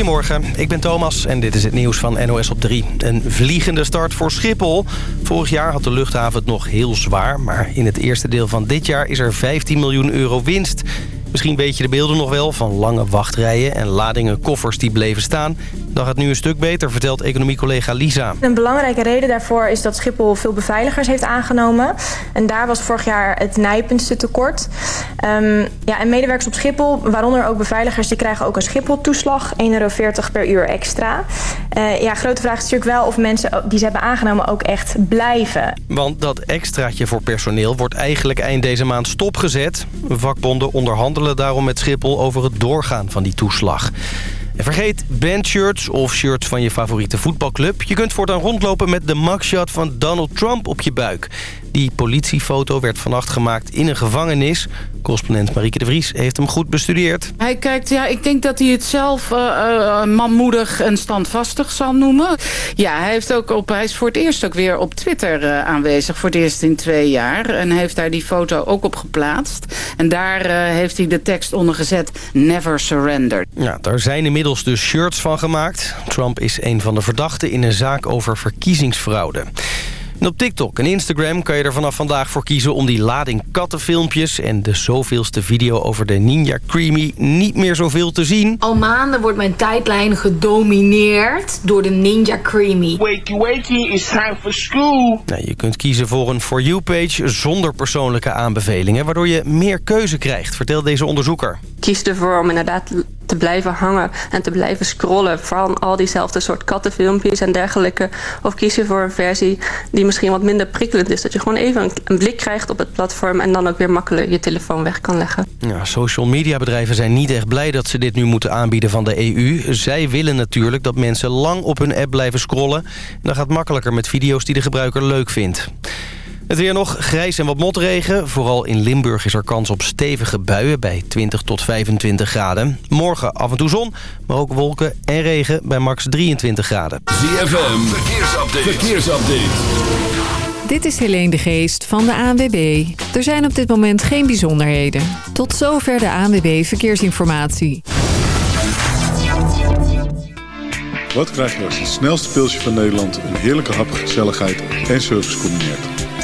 Goedemorgen, ik ben Thomas en dit is het nieuws van NOS op 3. Een vliegende start voor Schiphol. Vorig jaar had de luchthaven het nog heel zwaar... maar in het eerste deel van dit jaar is er 15 miljoen euro winst. Misschien weet je de beelden nog wel van lange wachtrijen en ladingen koffers die bleven staan. Dan gaat het nu een stuk beter, vertelt economiecollega Lisa. Een belangrijke reden daarvoor is dat Schiphol veel beveiligers heeft aangenomen. En daar was vorig jaar het nijpendste tekort. Um, ja, en medewerkers op Schiphol, waaronder ook beveiligers... die krijgen ook een Schiphol-toeslag, 1,40 euro per uur extra. Uh, ja, grote vraag is natuurlijk wel of mensen die ze hebben aangenomen ook echt blijven. Want dat extraatje voor personeel wordt eigenlijk eind deze maand stopgezet. Vakbonden onderhandelen daarom met Schiphol over het doorgaan van die toeslag. En vergeet bandshirts of shirts van je favoriete voetbalclub. Je kunt voortaan rondlopen met de mugshot van Donald Trump op je buik. Die politiefoto werd vannacht gemaakt in een gevangenis. Correspondent Marieke de Vries heeft hem goed bestudeerd. Hij kijkt, ja, ik denk dat hij het zelf uh, uh, manmoedig en standvastig zal noemen. Ja, hij, heeft ook op, hij is voor het eerst ook weer op Twitter uh, aanwezig. Voor het eerst in twee jaar. En heeft daar die foto ook op geplaatst. En daar heeft hij de tekst onder gezet. Never surrender. Ja, daar zijn inmiddels dus shirts van gemaakt. Trump is een van de verdachten in een zaak over verkiezingsfraude. En op TikTok en Instagram kan je er vanaf vandaag voor kiezen... om die lading kattenfilmpjes en de zoveelste video over de Ninja Creamy... niet meer zoveel te zien. Al maanden wordt mijn tijdlijn gedomineerd door de Ninja Creamy. Wakey wakey, it's time for school. Nou, je kunt kiezen voor een For You-page zonder persoonlijke aanbevelingen... waardoor je meer keuze krijgt, vertelt deze onderzoeker. Kies ervoor om inderdaad te blijven hangen en te blijven scrollen van al diezelfde soort kattenfilmpjes en dergelijke. Of kies je voor een versie die misschien wat minder prikkelend is. Dat je gewoon even een, blik krijgt op het platform en dan ook weer makkelijk je telefoon weg kan leggen. Ja, social media bedrijven zijn niet echt blij dat ze dit nu moeten aanbieden van de EU. Zij willen natuurlijk dat mensen lang op hun app blijven scrollen. Dat gaat makkelijker met video's die de gebruiker leuk vindt. Het weer nog grijs en wat motregen. Vooral in Limburg is er kans op stevige buien bij 20 tot 25 graden. Morgen af en toe zon, maar ook wolken en regen bij max 23 graden. ZFM, verkeersupdate. verkeersupdate. Dit is Helene de Geest van de ANWB. Er zijn op dit moment geen bijzonderheden. Tot zover de ANWB Verkeersinformatie. Wat krijg je als het snelste pilsje van Nederland... een heerlijke hap, gezelligheid en service combineert?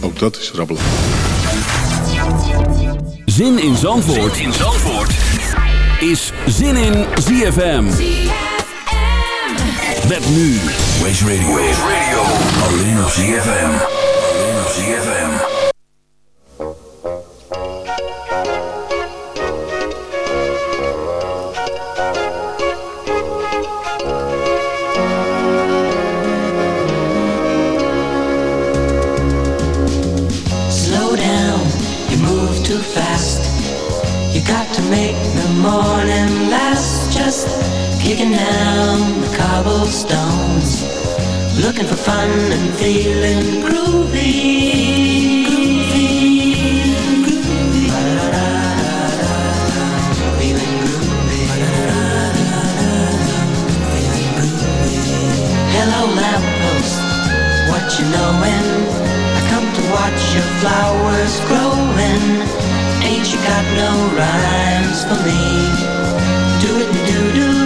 Ook dat is rabbelen. Zin in Zandvoort, zin in Zandvoort. is Zin in ZFM. Met nu Waze Radio. Waze Radio. Alleen op ZFM. Alleen op ZFM. Kicking down the cobblestones looking for fun and feeling groovy Hello lamppost, what you knowin'? I come to watch your flowers growing Ain't you got no rhymes for me? Do it and do do,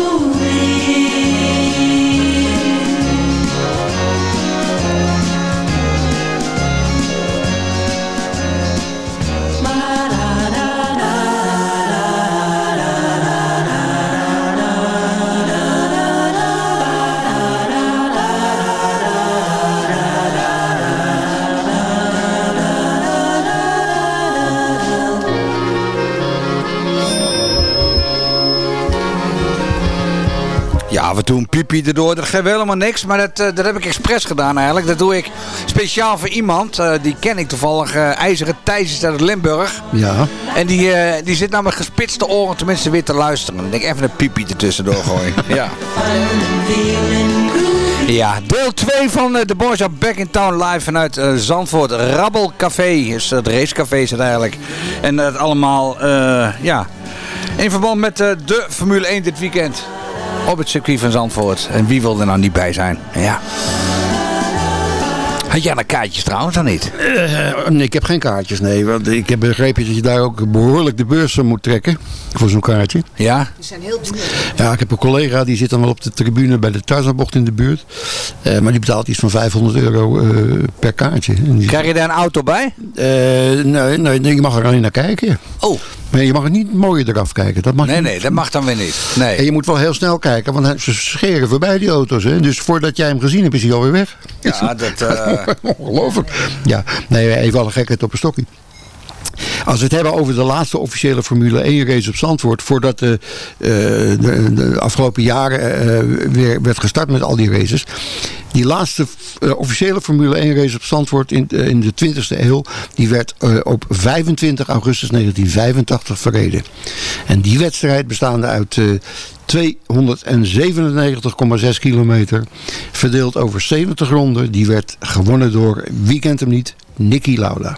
af en toe een piepje erdoor, dat geeft helemaal niks. Maar dat, eh, dat heb ik expres gedaan eigenlijk. Dat doe ik speciaal voor iemand. eh, die ken ik toevallig. eh IJzeren Thijs is uit Limburg. Ja. En die, die zit nou met gespitste oren tenminste weer te luisteren. Dan denk ik even een piepje ertussendoor gooien. ja. Ja, deel 2 van eh, The Boys Are Back in Town live vanuit Zandvoort. Rabbelcafé, is het racecafé is het eigenlijk. En dat allemaal, ja, in verband met de Formule 1 dit weekend. Op het circuit van Zandvoort. En wie wil er nou niet bij zijn? Ja. Had jij nou kaartjes trouwens dan niet? Eh, nee, ik heb geen kaartjes, nee. Want ik heb begrepen dat je daar ook behoorlijk de beurs van moet trekken. Voor zo'n kaartje. Ja? Die zijn heel duur. Ja, ik heb een collega die zit dan wel op de tribune bij de Tarzanbocht in de buurt. Eh, maar die betaalt iets van 500 euro eh, per kaartje. Die- Krijg je daar een auto bij? Eh, nee, nee, nee, je mag er alleen naar kijken. Oh. Maar je mag er niet mooier eraf kijken. Dat mag Nee, niet. nee, dat mag dan weer niet. Nee. En je moet wel heel snel kijken, want ze scheren voorbij die auto's. Hè? Dus voordat jij hem gezien hebt, is hij alweer weg. Ja, dat... eh, Ongelooflijk. Ja, nee, even alle gekheid op een stokje. Als we het hebben over de laatste officiële Formule 1 race op Zandvoort. Voordat de, eh, de, de afgelopen jaren eh, weer werd gestart met al die races. Die laatste eh, officiële Formule 1 race op Zandvoort in, in de 20e eeuw. Die werd op 25 augustus 1985 verreden. En die wedstrijd bestaande uit eh 297,6 kilometer. Verdeeld over 70 ronden. Die werd gewonnen door, wie kent hem niet, Nicky Lauda.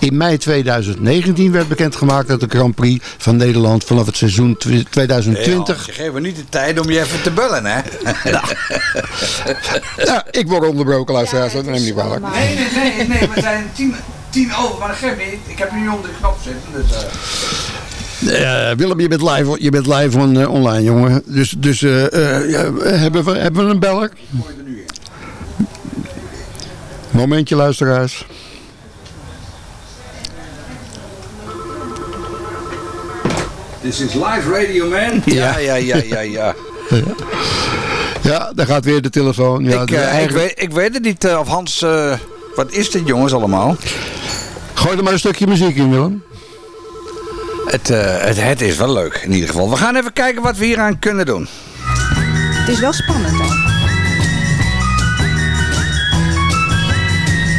In mei 2019 werd bekendgemaakt dat de Grand Prix van Nederland vanaf het seizoen tw- 2020... Je geeft me niet de tijd om je even te bellen, hè? Ja, ik word onderbroken, luisteraars, dat neem niet kwalijk. Nee, nee, nee, nee, we zijn tien, tien over, maar dat geeft niet. Ik heb nu onder de knop zitten, dus... eh. Eh, Willem, je bent live, je bent live on, eh, online, jongen. Dus, dus eh, eh, ja, hebben, we, hebben we een beller? Momentje, luisteraars. This is live radio, man. Ja, ja, ja, ja, ja. Ja, daar gaat weer de telefoon. Ja, ik, eh, ik, weet, ik weet het niet eh, of Hans... eh, wat is dit, jongens, allemaal? Gooi er maar een stukje muziek in, Willem. Het, eh, het, het is wel leuk, in ieder geval. We gaan even kijken wat we hieraan kunnen doen. Het is wel spannend, hè?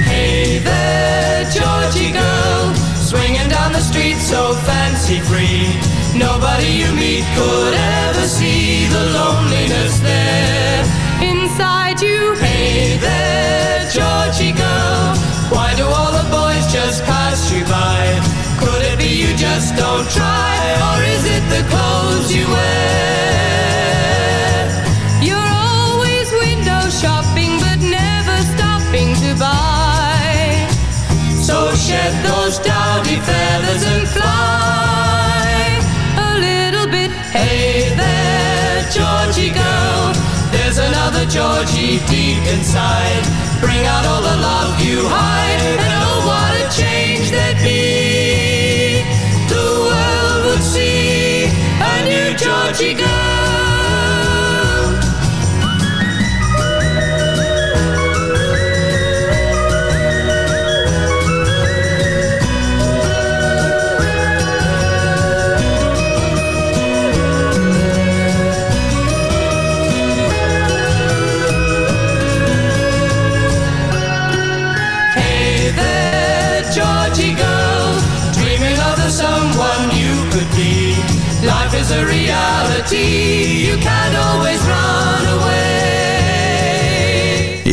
Hey there, Georgie girl, swinging down the street so fancy free. Nobody you meet could ever see the loneliness there inside you. Hey there, Georgie girl, why do all the boys just pass you by? Could it be you just don't try, or is it the clothes you wear? You're always window shopping, but never stopping to buy. So shed those dowdy feathers and fly Another Georgie deep inside. Bring out all the love you hide, and oh, what a change there'd be.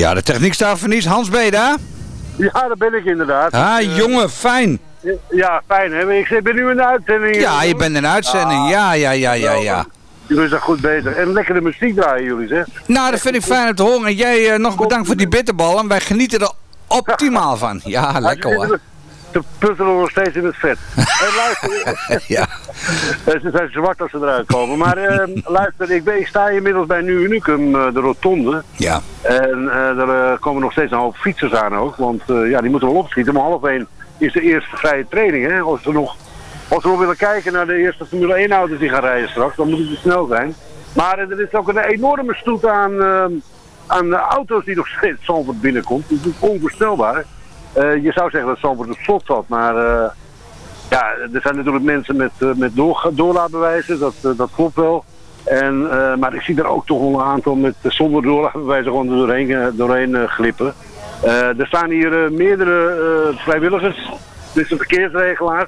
Ja, de techniek staat voor niets. Hans, daar? Ja, dat ben ik inderdaad. Ah, Eh, jongen, fijn. Ja, fijn hè. Ik ben nu in de uitzending. Ja, je bent in een uitzending. Ja, ja, ja, ja, ja. Jullie zijn goed bezig. En lekkere muziek draaien jullie, zeg. Nou, dat vind ik fijn om te horen. En jij eh, nog bedankt voor die bitterballen. Wij genieten er optimaal van. Ja, lekker hoor. Ze puzzelen nog steeds in het vet. en luister, Ja. eh, ze zijn zwart als ze eruit komen. Maar eh, luister, ik, ben, ik sta inmiddels bij Nu Unicum, eh, de rotonde. Ja. En eh, komen nog steeds een hoop fietsers aan ook. Want ja, die moeten wel opschieten. Om half één is de eerste vrije training. Hè? Als, we nog, als we nog willen kijken naar de eerste Formule 1 auto's die gaan rijden straks, dan moet het snel zijn. Maar er is ook een enorme stoet aan, aan de auto's die nog steeds Zandvoort binnenkomt. Dat is onvoorstelbaar. Eh, je zou zeggen dat Zandvoort op slot zat, maar eh, ja, er zijn natuurlijk mensen met, eh, met door, doorlaatbewijzen, dat, dat klopt wel. En, maar ik zie er ook toch een aantal met zonder doorlaten wij ze gewoon doorheen, doorheen glippen. Er staan hier meerdere vrijwilligers, dus een verkeersregelaar,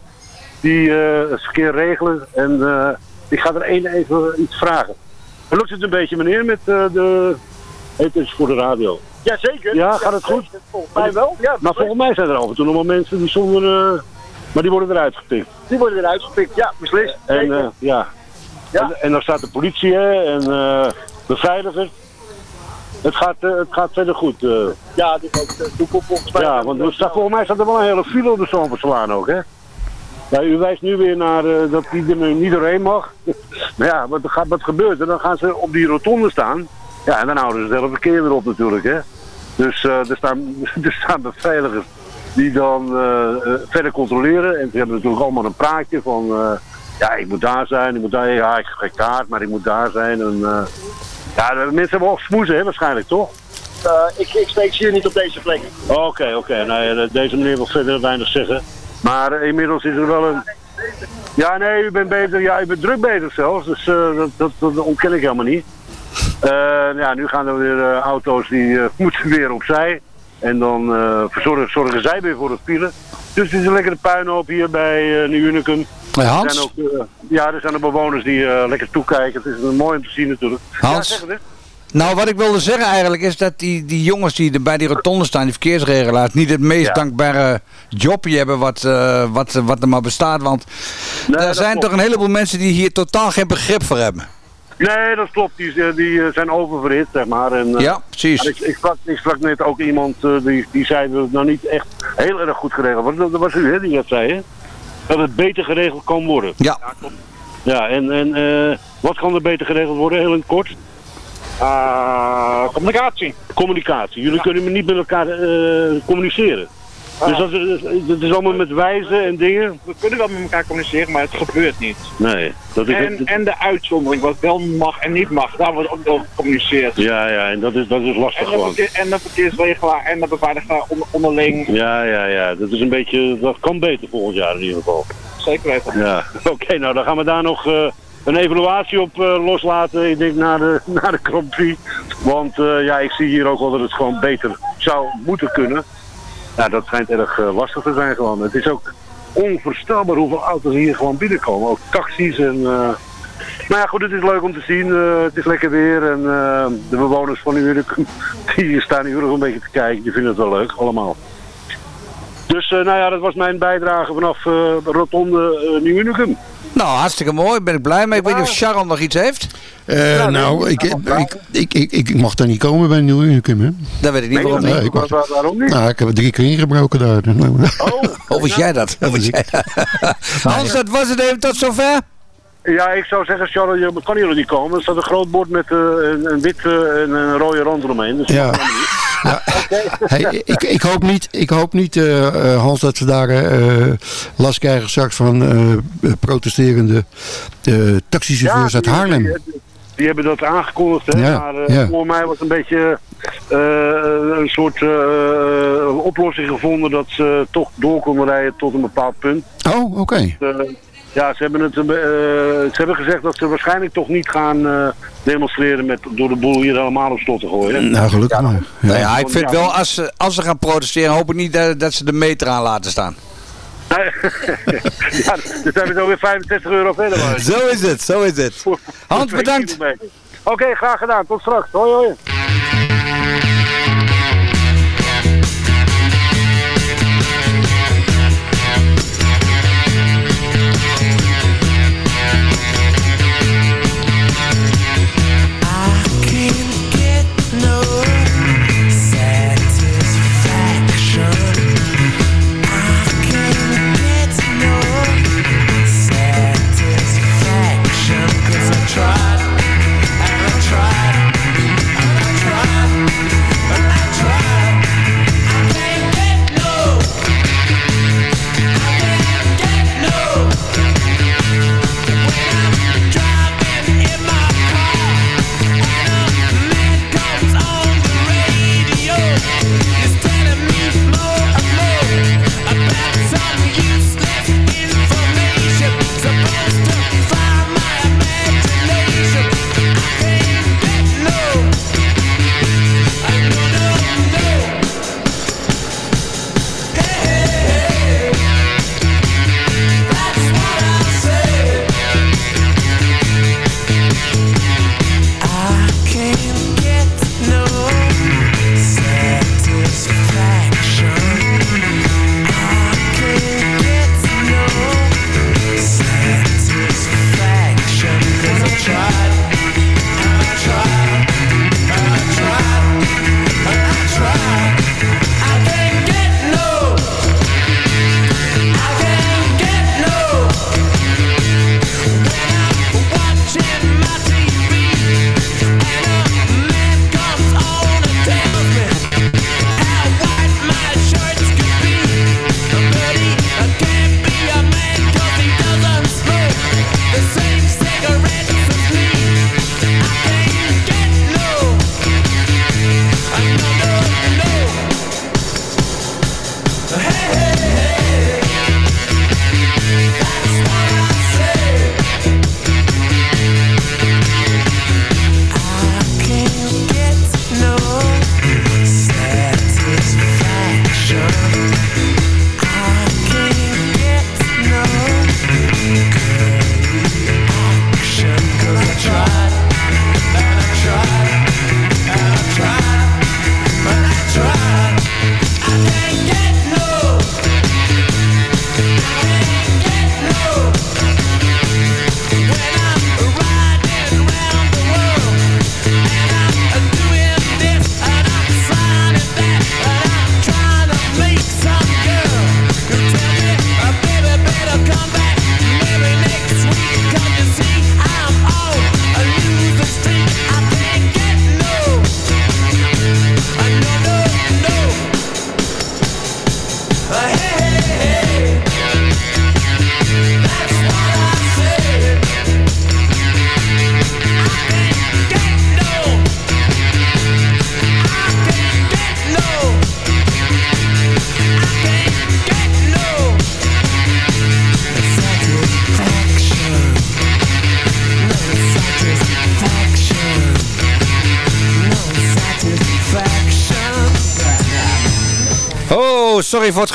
die het verkeer regelen. En ik ga er één even iets vragen. Lukt het een beetje meneer met de... Het is voor de radio. Jazeker. Ja, gaat het goed? Volgens mij wel. Ja, Maar volgens mij zijn er af en toe nog wel mensen die zonder... eh, maar die worden eruit gepikt. Die worden eruit gepikt. Ja, beslist. En, eh, ja. En, en dan staat de politie hè, en eh beveiligers. Het gaat, het gaat verder goed. ja, dit ook de toekomst volgens mij. ja, want staat, volgens mij staat er wel een hele file op de Zandvoortslaan ook, hè? Ja, u wijst nu weer naar dat die er nu niet doorheen mag. maar ja, wat, wat gebeurt er? Dan gaan ze op die rotonde staan. Ja, en dan houden ze het hele verkeer weer op natuurlijk, hè? Dus eh, er, staan, er staan beveiligers die dan eh, eh, verder controleren. En ze hebben natuurlijk allemaal een praatje van... ja, ik moet daar zijn, ik moet daar... Ja, ik heb geen kaart, maar ik moet daar zijn. En, ja, de mensen hebben ook smoezen, hè, waarschijnlijk, toch? Ik, ik steek ze hier niet op deze plek. Oké, oké. Eh, deze meneer wil verder weinig zeggen. Maar inmiddels is er wel een... Ja, nee, u bent bezig. Ja, u bent druk bezig zelfs. Dus dat, dat, dat ontken ik helemaal niet. Eh, ja, nu gaan er weer eh, auto's die eh, moeten weer opzij. En dan verzorgen, zorgen zij weer voor het file. Dus het is een lekkere puinhoop hier bij uh, Unicum. Hey, Hans? Er zijn ook, ja, er zijn ook bewoners die lekker toekijken. Het is een mooi om te zien natuurlijk. Hans? Ja, zeg het eens. Nou, wat ik wilde zeggen eigenlijk is dat die, die jongens die er bij die rotonde staan, die verkeersregelaars, niet het meest Ja. dankbare jobje hebben wat, eh, wat, wat er maar bestaat. Want er zijn toch een heleboel mensen die hier totaal geen begrip voor hebben. Nee, dat klopt. Die, eh, die eh, zijn oververhit, zeg maar. En, eh, Ja, precies. maar Ik, ik, sprak, ik sprak net ook iemand die, die zei dat het nou niet echt heel erg goed geregeld wordt. Dat, dat was u, hè, die dat zei, hè? Dat het beter geregeld kan worden. Ja. Ja, en, en eh, wat kan er beter geregeld worden, heel in het kort? Ah, communicatie. Communicatie. Jullie kunnen niet met elkaar communiceren. Dus dat is, dat is allemaal met wijzen en dingen? We kunnen wel met elkaar communiceren, maar het gebeurt niet. Nee, dat is... En, en de uitzondering, wat wel mag en niet mag, daar wordt ook over gecommuniceerd. Ja, ja, en dat is, dat is lastig En de, gewoon. verkeer, en de verkeersregelaar en de onder- onderling. Ja, ja, ja. Dat is een beetje... Dat kan beter volgend jaar in ieder geval. Zeker weten. Ja, oké, nou dan gaan we daar nog eh, een evaluatie op eh, loslaten. Ik denk na de, na de Grand Prix. Want eh, ja, ik zie hier ook wel dat het gewoon beter zou moeten kunnen. Ja, dat schijnt erg eh, lastig te zijn gewoon. Het is ook onvoorstelbaar hoeveel auto's hier gewoon binnenkomen. Ook taxis en... maar ja, goed, het is leuk om te zien. Eh, het is lekker weer. En de bewoners van Unicum, die staan hier nog een beetje te kijken. Die vinden het wel leuk, allemaal. Dus eh, nou ja, dat was mijn bijdrage vanaf eh Rotonde uh, Nieuw Unicum. Nou, hartstikke mooi. Ben ik blij mee. Ik weet niet of Sharon nog iets heeft. Eh, nou, ik, ik, ik, ik, ik mag daar niet komen bij Nieuw Unicum, hè? Dat weet ik niet waarom Nee, niet. ik mag- Waar- waarom niet? Nou, ik heb er drie keer ingebroken daar. Jij dat? Hoe wist jij dat? Hans, dat was het even tot zover. Ja, ik zou zeggen, Charles, je kan hier nog niet komen. Er staat een groot bord met eh, een, een wit eh, en een rode rand eromheen. Dus Ja. Hey, ik, ik hoop niet, ik hoop niet eh, eh, Hans, dat we daar eh, last krijgen straks van protesterende taxichauffeurs uit Haarlem. Die, die hebben dat aangekondigd, hè? Ja, maar voor mij was een beetje een soort oplossing gevonden dat ze toch door konden rijden tot een bepaald punt. Oh, oké. Eh, ja, ze hebben, het, eh, ze hebben gezegd dat ze waarschijnlijk toch niet gaan eh, demonstreren met, door de boel hier helemaal op slot te gooien. Nou, gelukkig maar. Nou ja, ik vind wel, als ze, als ze gaan protesteren, hoop ik niet dat, dat ze de meter aan laten staan. ja, dus zijn we zo weer 65 euro verder. maar. Zo is het, zo is het. Hans, bedankt. Oké, graag gedaan. Tot straks. Hoi, hoi. try.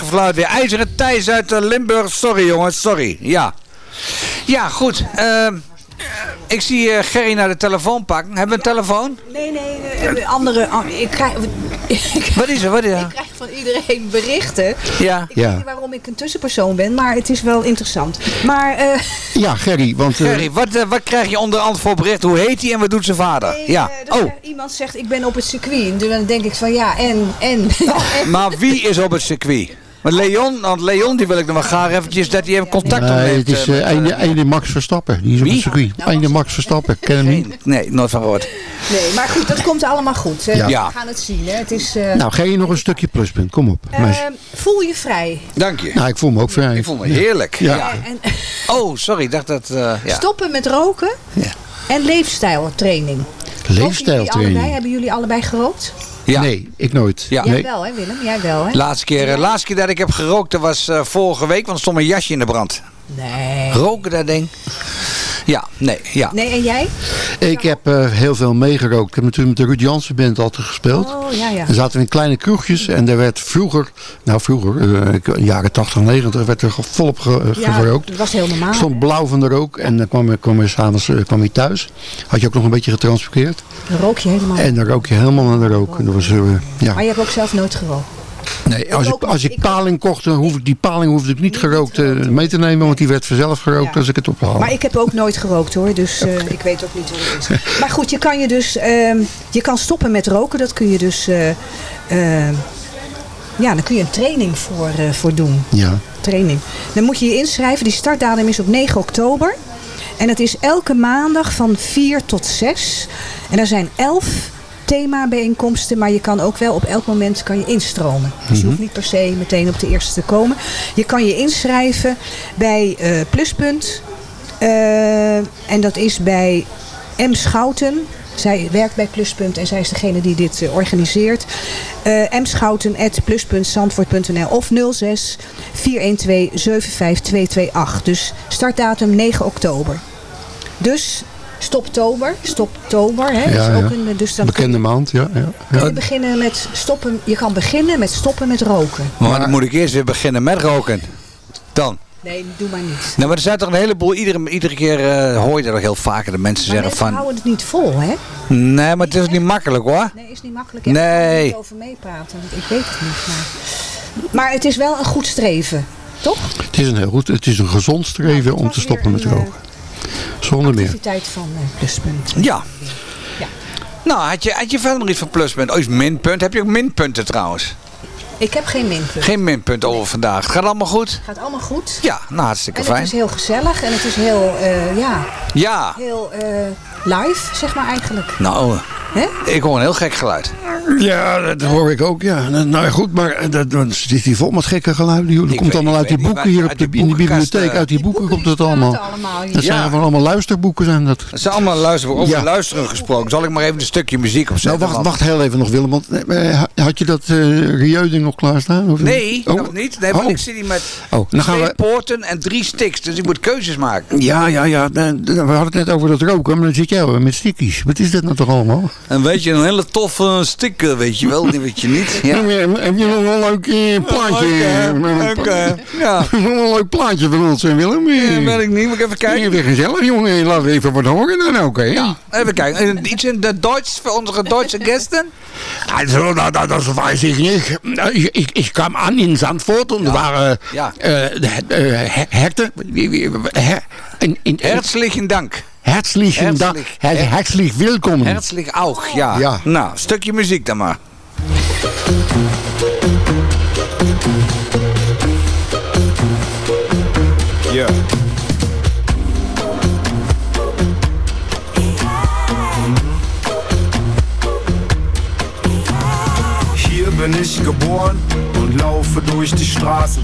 Weer. IJzeren Thijs uit eh, Limburg. Sorry jongens, sorry. Ja. Ja, goed. Ehm, ik zie eh, Gerry naar de telefoon pakken. Hebben we een telefoon? Nee, nee, eh, de andere... oh, ik krijg, Wat is er? Wat is er? ik krijg van iedereen berichten. Ja. Ik Ja. weet niet waarom ik een tussenpersoon ben, maar het is wel interessant. Maar eh, Ja, Gerry, want... Gerry, wat, wat krijg je onder andere voor bericht? Hoe heet hij en wat doet zijn vader? ja. Oh, iemand zegt ik ben op het circuit. En dan denk ik van ja, en, en. maar wie is op het circuit? Want Leon, want Leon die wil ik nog wel graag eventjes dat hij even contact Nee, opneemt. het is eh, met, eh, ene Max Verstappen. Die is op Wie? het circuit. Ene Max Verstappen. Ken hem niet? Nee, nooit van gehoord. Nee, maar goed, dat komt allemaal goed. hè. Ja. We Ja. gaan het zien. Hè. Het is, eh, Nou, Gerry nog een stukje pluspunt. Kom op. voel je vrij. Dank je. nou, ik voel me ook vrij. Ik voel me heerlijk. Ja. Ja. En Oh, sorry, ik dacht dat... eh, ja. stoppen met roken en leefstijltraining. Leefstijltraining. Allebei, hebben jullie allebei gerookt? Ja. Nee, ik nooit. Ja. Jij Nee. wel, hè Willem? Jij wel, hè? Laatste keer, eh, laatste keer dat ik heb gerookt, dat was eh, vorige week, want er stond mijn jasje in de brand. Nee. Roken dat ding? Ja, nee, ja. Nee, en jij? Ik heb eh, heel veel meegerookt. Ik heb natuurlijk met de Ruud Jansen band altijd gespeeld. Oh, ja, ja. Zaten in kleine kroegjes en er werd vroeger, nou vroeger, eh, ik- jaren 80, 90, werd er volop ge- eh, Ja, gerookt. dat was heel normaal. stond blauw van de rook en dan kwam, je- kwam je s'avonds kwam je thuis. Had je ook nog een beetje getransporteerd. Dan rook je helemaal. En dan rook je helemaal naar de rook. En dat was, ja. Maar je hebt ook zelf nooit gerookt. Nee, als ik, als ik paling kocht, dan hoef ik die paling hoefde ik niet gerookt eh, mee te nemen, want die werd vanzelf gerookt als ik het ophaalde. Maar ik heb ook nooit gerookt hoor, dus eh, ik weet ook niet hoe het is. Maar goed, je kan je dus, ehm, je kan stoppen met roken, dat kun je dus, eh, ehm, ja, dan kun je een training voor, eh, voor doen. Ja. Training. Dan moet je je inschrijven, die startdatum is op 9 oktober. En het is elke maandag van 4 tot 6. En er zijn 11 themabijeenkomsten, maar je kan ook wel op elk moment kan je instromen. Dus je Mhm. hoeft niet per se meteen op de eerste te komen. Je kan je inschrijven bij eh, Pluspunt. Eh, en dat is bij M. Schouten. Zij werkt bij Pluspunt en zij is degene die dit eh, organiseert. Eh mschouten.plus.zandvoort.nl of 06 412 75228. Dus startdatum 9 oktober. Dus stoptober, stoptober. Hè, Ja, is ook een, dus dan Bekende maand, ja. ja, kun ja. je, beginnen met stoppen, je kan beginnen met stoppen met roken. Maar dan moet ik eerst weer beginnen met roken. Dan. Nee, doe maar niet. Nou, maar er zijn toch een heleboel, iedere, iedere keer eh, hoor je dat ook heel vaker, de mensen Maar zeggen van... houden het niet vol, hè? Nee, maar het is niet makkelijk hoor. Nee, is niet makkelijk. Ik er Nee. niet over meepraten. want Ik weet het niet. Maar, maar het is wel een goed streven, toch? Het is een heel goed, het is een gezond streven om te stoppen met roken. Zonder meer. Activiteit van eh, Pluspunt. Ja. Nou, had je, had je verder nog iets van pluspunt? Oh, is minpunt. Heb je ook minpunten trouwens? Ik heb geen minpunt. Geen minpunt over vandaag. Het gaat allemaal goed? Het gaat allemaal goed. Ja, nou hartstikke En het fijn. is heel gezellig en het is heel, eh, ja, Ja, heel eh, live, zeg maar eigenlijk. nou, Hè? ik hoor een heel gek geluid. Ja, dat hoor ik ook, ja. Nou ja, goed, maar eh, dat, dat zit hier vol met gekke geluiden. Dat komt weet- allemaal ik uit die boeken hier op de, die in de bibliotheek. eh, Uit die boeken komt het allemaal. Dat zijn Ja. allemaal luisterboeken zijn dat. Het zijn allemaal luisteren, over Ja. luisteren gesproken. Zal ik maar even een stukje muziek Nou, opzetten? wacht, want- wacht heel even nog, Willem. Want, eh, had je dat eh Rieu-ding nog klaarstaan? Of Nee, Oh. nog niet. Nee, want Oh. ik zit hier met Oh, dan gaan twee we... poorten en drie sticks. Dus je moet keuzes maken. Ja, ja, ja. eh, We hadden het net over dat roken, maar dan zit jij weer met stickies. Wat is dat nou toch allemaal? En weet je, een hele toffe stick, eh, weet je wel. Die weet je niet. Ja. Heb je heb je nog een leuk eh, plaatje? Leuk, hè? eh? Ja. Een leuk plaatje van ons, hè, Willem? Ja, weet ik niet. Moet ik even kijken? Weer gezellig, jongen. Laat even wat horen dan ook, hè? Ja. Even kijken. Eh, Iets in het Duits voor onze Duitse gasten? Also, da, da, das weiß ich nicht. Ich, ich, ich kam an in Zandvoort und war äh, Ja. äh, Härte. Her, in, in, Herzlichen Dank. Herzlichen Dank. Herzlich. Her, herzlich willkommen. Herzlich auch, ja. Ja. Nou, stukje muziek dan maar. Ja. Hier bin ich geboren und laufe durch die Straßen.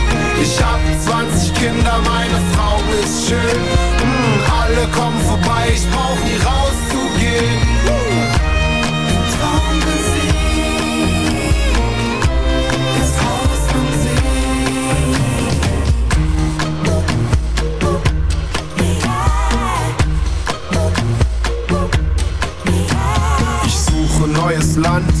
Ich hab 20 Kinder, meine Frau ist schön. Mm, alle kommen vorbei, ich brauch nie rauszugehen. Das Haus am Ich suche neues Land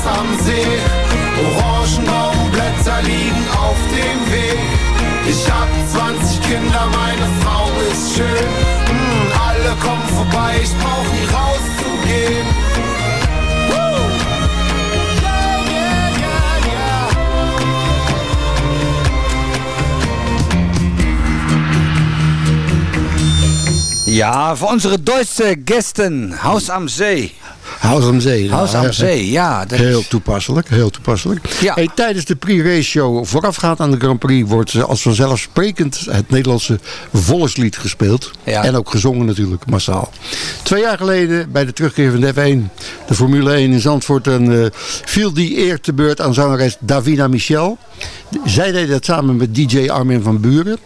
Haus am See. Orangenbaumblätter liegen auf dem Weg. Ich hab 20 Kinder, meine Frau ist schön. Mm, alle kommen vorbei, ich brauch nie rauszugehen. Woo! Yeah, yeah, yeah. Ja, voor onze Duitse gasten. Haus am See. Haus am Zee. Am Zee, ja. dat Heel toepasselijk, heel toepasselijk. Ja. Hey, tijdens de pre-race show voorafgaand aan de Grand Prix wordt eh, als vanzelfsprekend het Nederlandse volkslied gespeeld. Ja. En ook gezongen natuurlijk, massaal. Twee jaar geleden bij de terugkeer van de F1, de Formule 1 in Zandvoort, en, eh, viel die eer te beurt aan zangeres Davina Michel. Zij deed dat samen met DJ Armin van Buren.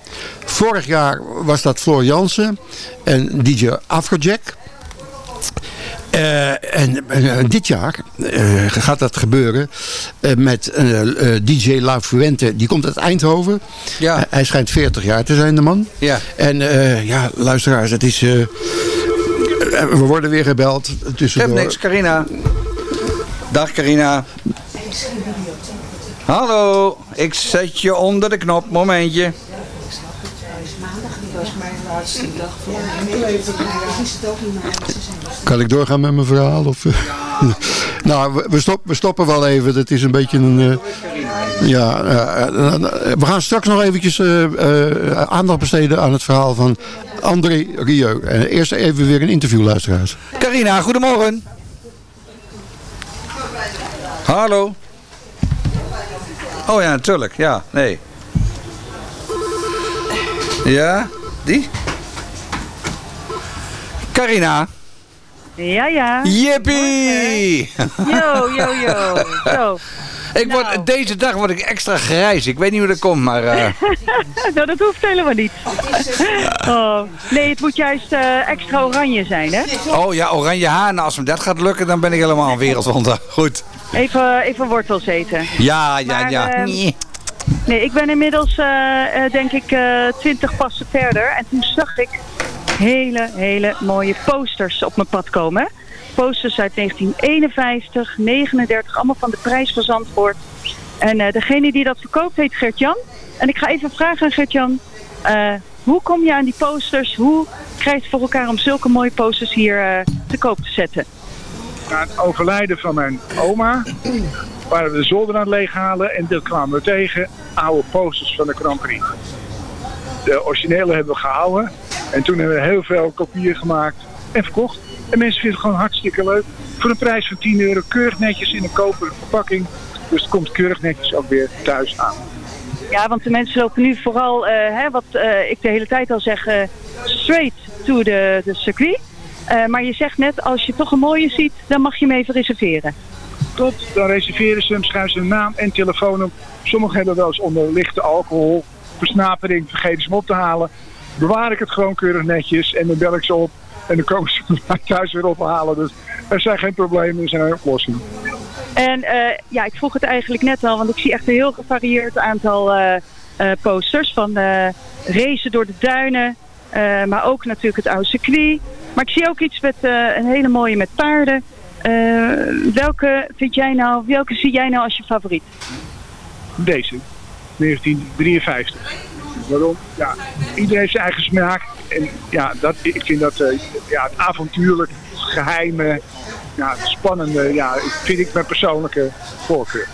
Vorig jaar was dat Floor Jansen en DJ Afrojack. Eh, en eh, dit jaar eh, gaat dat gebeuren met DJ La Fuente. Die komt uit Eindhoven. Ja. Hij- hij schijnt 40 jaar te zijn, de man. Ja. En ja, luisteraars, het is... we worden weer gebeld. Ik heb Tussendoor. niks, Carina. Dag Carina. Hallo, ik zet je onder de knop. Momentje. Was mijn laatste dag voor Ik wist het ook niet meer. Ze zijn Kan ik doorgaan met mijn verhaal? Of, nou, we, we, stop, we stoppen wel even. Het is een beetje een... eh, ja, eh, eh, we gaan straks nog eventjes eh, eh, aandacht besteden aan het verhaal van André Rieu. Eh, eerst even weer een interview, luisteraars. Carina, goedemorgen. Hallo. Oh ja, natuurlijk. Ja, nee. Ja, die? Carina. Ja, ja. Jippie! Yo, yo, yo. Zo. Ik word, deze dag word ik extra grijs. Ik weet niet hoe dat komt, maar... eh, nou, dat hoeft helemaal niet. Oh. Nee, het moet juist eh, extra oranje zijn, hè? oh ja, oranje haar. Nou, als me dat gaat lukken, dan ben ik helemaal een wereldwonder. Goed. Even, even wortels eten. Ja, ja, Maar, ja. eh, Nee. Nee, ik ben inmiddels, eh, eh, denk ik, eh, twintig passen verder. En toen zag ik hele, hele mooie posters op mijn pad komen. Posters uit 1951, 39, allemaal van de prijs van Zandvoort. En degene die dat verkoopt heet Gert-Jan. En ik ga even vragen aan Gert-Jan, hoe kom je aan die posters? Hoe krijg je het voor elkaar om zulke mooie posters hier te koop te zetten? Na het overlijden van mijn oma waren we de zolder aan het leeghalen en toen kwamen we tegen oude posters van de Grand Prix. De originele hebben we gehouden en toen hebben we heel veel kopieën gemaakt en verkocht. En mensen vinden het gewoon hartstikke leuk. Voor een prijs van 10 euro, keurig netjes in een koperen verpakking. Dus het komt keurig netjes ook weer thuis aan. Ja, want de mensen lopen nu vooral, eh, hè, wat eh, ik de hele tijd al zeg, eh, straight to de circuit. Eh, maar je zegt net, als je toch een mooie ziet, dan mag je hem even reserveren. Tot, dan reserveren ze hem, schrijven ze hun naam en telefoon op. Sommigen hebben wel eens onder lichte alcohol, versnapering, vergeten ze hem op te halen. Bewaar ik het gewoon keurig netjes en dan bel ik ze op. En dan komen ze thuis weer ophalen. Dus er zijn geen problemen, er zijn oplossingen. En eh, ja, ik vroeg het eigenlijk net al, want ik zie echt een heel gevarieerd aantal eh, posters. Van racen door de duinen, maar ook natuurlijk het oude circuit. Maar ik zie ook iets met een hele mooie met paarden. Eh, welke vind jij nou, welke zie jij nou als je favoriet? Deze, 1953. Waarom? Ja, iedereen heeft zijn eigen smaak. En ja, dat, ik vind dat eh, ja, het avontuurlijk, het geheime, ja, het spannende, ja, vind ik mijn persoonlijke voorkeur.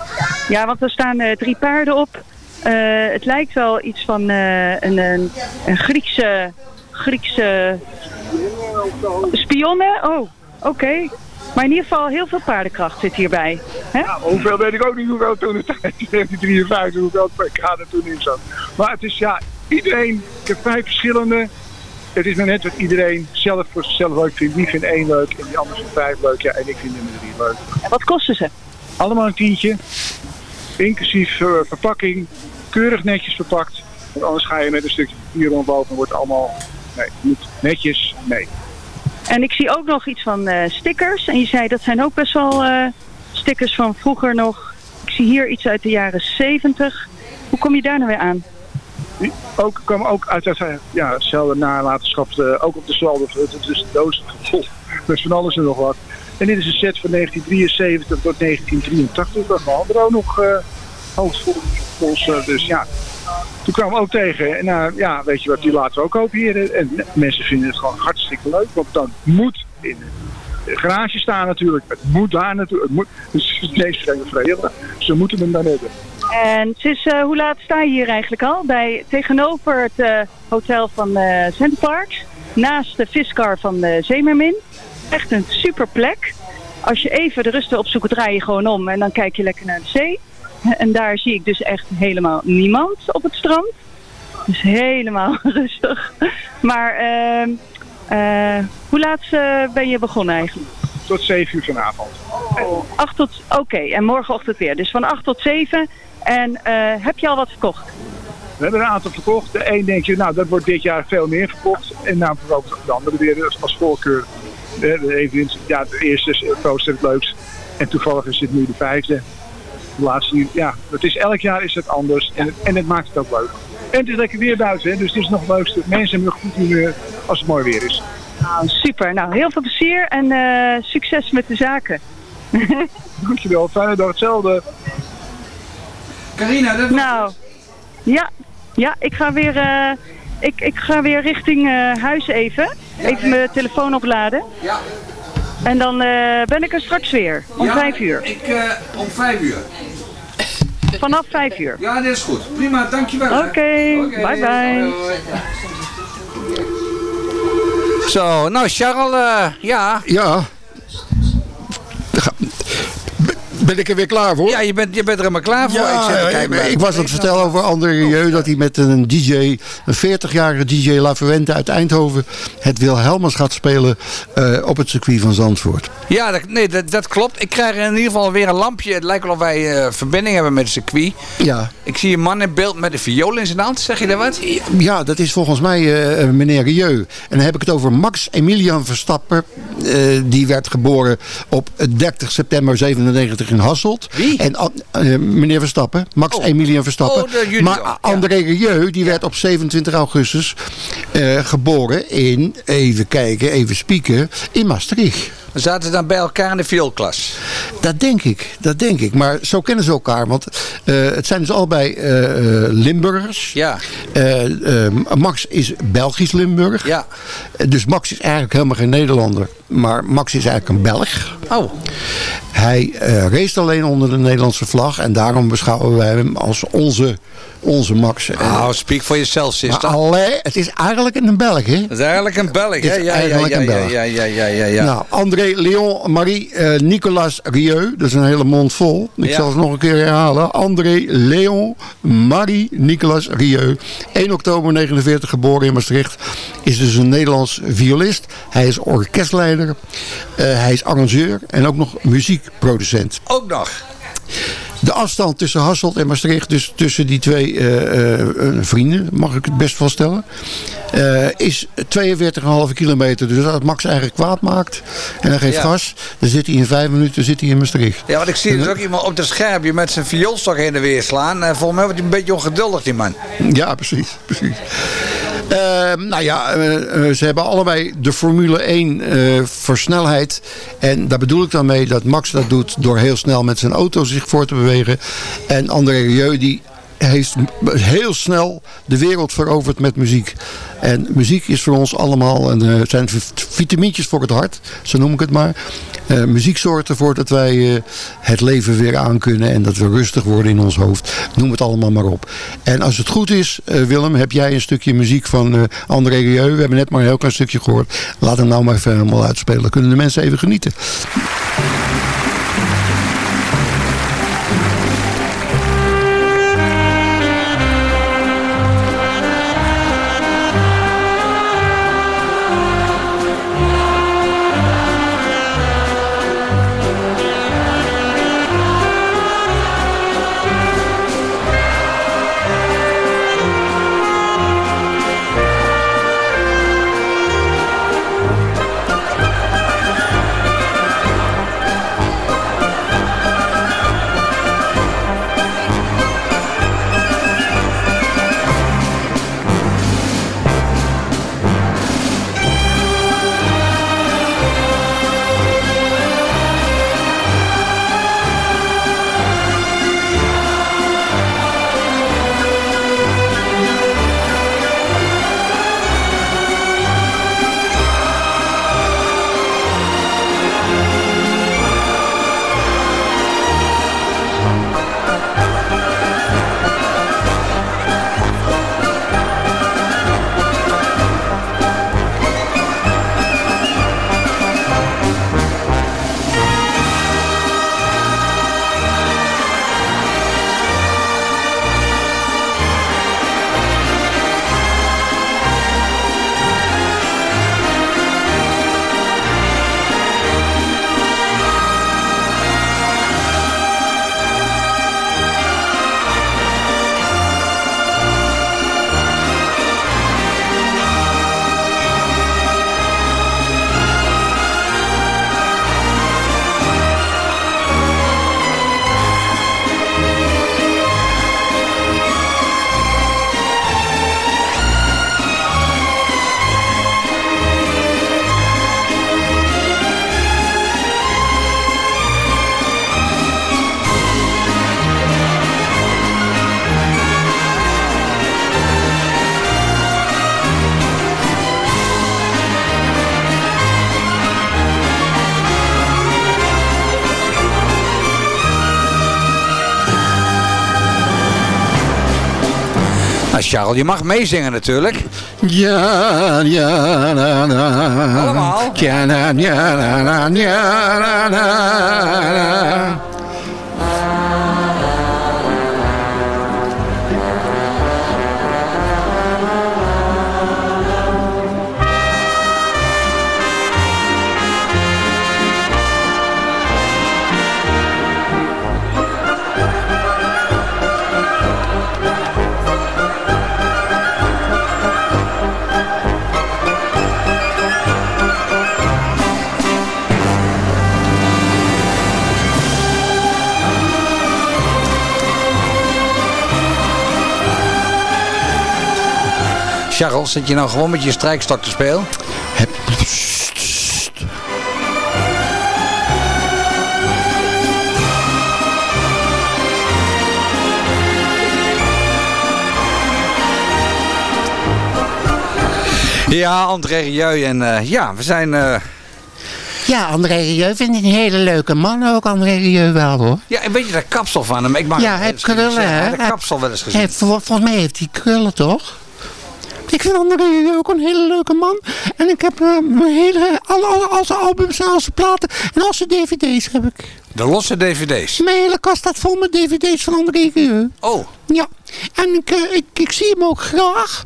Ja, want er staan eh, drie paarden op. Het lijkt wel iets van een, een Griekse, Griekse spionnen. Oh, oké. Maar in ieder geval heel veel paardenkracht zit hierbij. Ja, hoeveel weet ik ook niet hoeveel toen tijd 1953, hoeveel PK er toen in zat. Maar het is ja, iedereen, ik heb vijf verschillende. Het is maar net wat iedereen zelf voor zichzelf leuk vindt. Die vindt één leuk en die ander vindt vijf leuk. Ja, en ik vind nummer drie leuk. En wat kosten ze? Allemaal een tientje. Inclusief eh, verpakking. Keurig netjes verpakt. Want anders ga je met een stukje papier rondlopen en wordt allemaal... Nee, moet netjes, nee. En ik zie ook nog iets van eh, stickers. En je zei dat zijn ook best wel eh, stickers van vroeger nog. Ik zie hier iets uit de jaren 70. Hoe kom je daar nou weer aan? Die ook, kwam ook uit het ja, hetzelfde nalatenschap, eh, ook op dezelfde, is doos vol met van alles en nog wat. En dit is een set van 1973 tot 1983, dat hadden er ook nog uh, uh, dus ja. Toen kwamen we ook tegen, en nou ja, weet je wat, die laten we ook kopen hier. En mensen vinden het gewoon hartstikke leuk, want dan moet in de garage staan natuurlijk. Het moet daar natuurlijk, het moet, dus vreemde vrede. Ze moeten hem dan hebben. En sinds uh, hoe laat sta je hier eigenlijk al? Bij, tegenover het uh, hotel van uh, Centerparks. Naast de viskar van de Zeemermin. Echt een super plek. Als je even de rust wil opzoeken, draai je gewoon om. En dan kijk je lekker naar de zee. En daar zie ik dus echt helemaal niemand op het strand. Dus helemaal rustig. Maar uh, hoe laat ben je begonnen eigenlijk? Tot 7 uur vanavond. Oh, 8 tot, Oké, okay. en morgenochtend weer. Dus van 8 tot 7. En uh, heb je al wat verkocht? We hebben een aantal verkocht. De een denk je, nou dat wordt dit jaar veel meer verkocht. En nou verkoopt de andere weer als voorkeur. De, ja, de eerste poster het leukst. En toevallig is dit nu de vijfde. De laatste, ja, het is, elk jaar is het anders. En het, en het maakt het ook leuk. En het is lekker weer buiten, hè, dus het is nog leukste. Mensen hebben een goed humeur als het mooi weer is. Nou, super. Nou, heel veel plezier en uh, succes met de zaken. Dankjewel. Fijne dag. Hetzelfde. Carina, dat Nou, ja. Ja, ik ga weer, uh, ik, ik ga weer richting uh, huis even. Ja, even mijn telefoon opladen. Ja. En dan ben ik er straks weer. Om ja, vijf uur. Ik, om vijf uur. Vanaf vijf uur. Ja, dat is goed. Prima, dankjewel. Oké, okay, okay, bye bye. Zo, nou Charles, uh, ja. Ja. Ben ik er weer klaar voor? Ja, je bent, je bent er helemaal klaar voor. Ja, ik, zeg, kijk, ik was aan het vertellen over André Rieu, dat hij met een DJ, een 40-jarige DJ La Fuente uit Eindhoven, het Wilhelmus gaat spelen uh, op het circuit van Zandvoort. Ja, dat, nee, dat, dat, klopt. Ik krijg in ieder geval weer een lampje. Het lijkt wel of wij uh, verbinding hebben met het circuit. Ja. Ik zie een man in beeld met een viool in zijn hand. Zeg je daar wat? Ja, dat is volgens mij uh, meneer Rieu. En dan heb ik het over Max Emilian Verstappen. die werd geboren op 30 september 97 in Hasselt. Wie? En uh, meneer Verstappen, Max oh. Emilian Verstappen. Oh, maar André. Rieu, die werd op 27 augustus uh, geboren in, even kijken, even spieken, in Maastricht. Zaten ze dan bij elkaar in de vioolklas? Dat denk ik, dat denk ik. Maar zo kennen ze elkaar. Want eh, het zijn dus allebei eh, Limburgers. Ja. Eh, eh, Max is Belgisch Limburg. Ja. Dus Max is eigenlijk helemaal geen Nederlander. Maar Max is eigenlijk een Belg. Oh. Hij race alleen onder de Nederlandse vlag. En daarom beschouwen wij hem als onze, onze Max. Nou, speak for yourself, sister. Maar allee, het is eigenlijk een Belg, hè? Dat is eigenlijk een Belg, Het hè? Ja, ja, eigenlijk ja, een ja, ja, ja, ja, ja, ja. Nou, André, Leon, Marie, eh, Nicolas Rieu. Dat is een hele mond vol. Ik Ja. zal het nog een keer herhalen. André, Leon, Marie, Nicolas Rieu. 1 oktober 49 geboren in Maastricht. Is dus een Nederlands violist. Hij is orkestleider. Eh, hij is arrangeur. En ook nog muziekproducent. Ook nog. De afstand tussen Hasselt en Maastricht, dus tussen die twee eh, eh, vrienden, mag ik het best wel stellen, eh, is 42,5 kilometer. Dus als Max eigenlijk kwaad maakt en hij geeft Ja. gas, dan zit hij in vijf minuten zit hij in Maastricht. Ja, want ik zie dus ook iemand op de schermpje met zijn vioolstok heen en weer slaan. En volgens mij wordt hij een beetje ongeduldig, die man. Ja, precies. precies. Eh, nou ja, eh, eh, ze hebben allebei de Formule 1 eh, versnelheid. En daar bedoel ik dan mee dat Max dat doet door heel snel met zijn auto zich voor te bewegen. En André Rieu die heeft heel snel de wereld veroverd met muziek. En muziek is voor ons allemaal, eh, zijn vitamintjes voor het hart, zo noem ik het maar. Eh, muziek zorgt ervoor dat wij eh, het leven weer aankunnen en dat we rustig worden in ons hoofd. Noem het allemaal maar op. En als het goed is, eh, Willem, heb jij een stukje muziek van André Rieu. We hebben net maar een heel klein stukje gehoord. Laat hem nou maar even helemaal uitspelen. Kunnen de mensen even genieten. Charles, je mag meezingen natuurlijk. Ja, ja, na, na. Allemaal. Ja, na, ja, na, na, ja, na, na, Charles, zit je nou gewoon met je strijkstok te spelen? Ja, André Rieu. En eh, ja, we zijn... Eh, ja, André Rieu vind ik een hele leuke man ook. André Rieu wel, hoor. Ja, een beetje dat kapsel van hem. Ik mag ja, hij heeft krullen, hè? Kapsel wel eens gezien. Volgens mij heeft hij krullen, toch? Ik vind André ook een hele leuke man. En ik heb eh, mijn hele, alle, alle, al zijn albums en al zijn platen en al zijn dvd's heb ik. De losse dvd's. Mijn hele kast staat vol met dvd's van André Rieu. Oh. Ja, en ik, eh, ik, ik zie hem ook graag.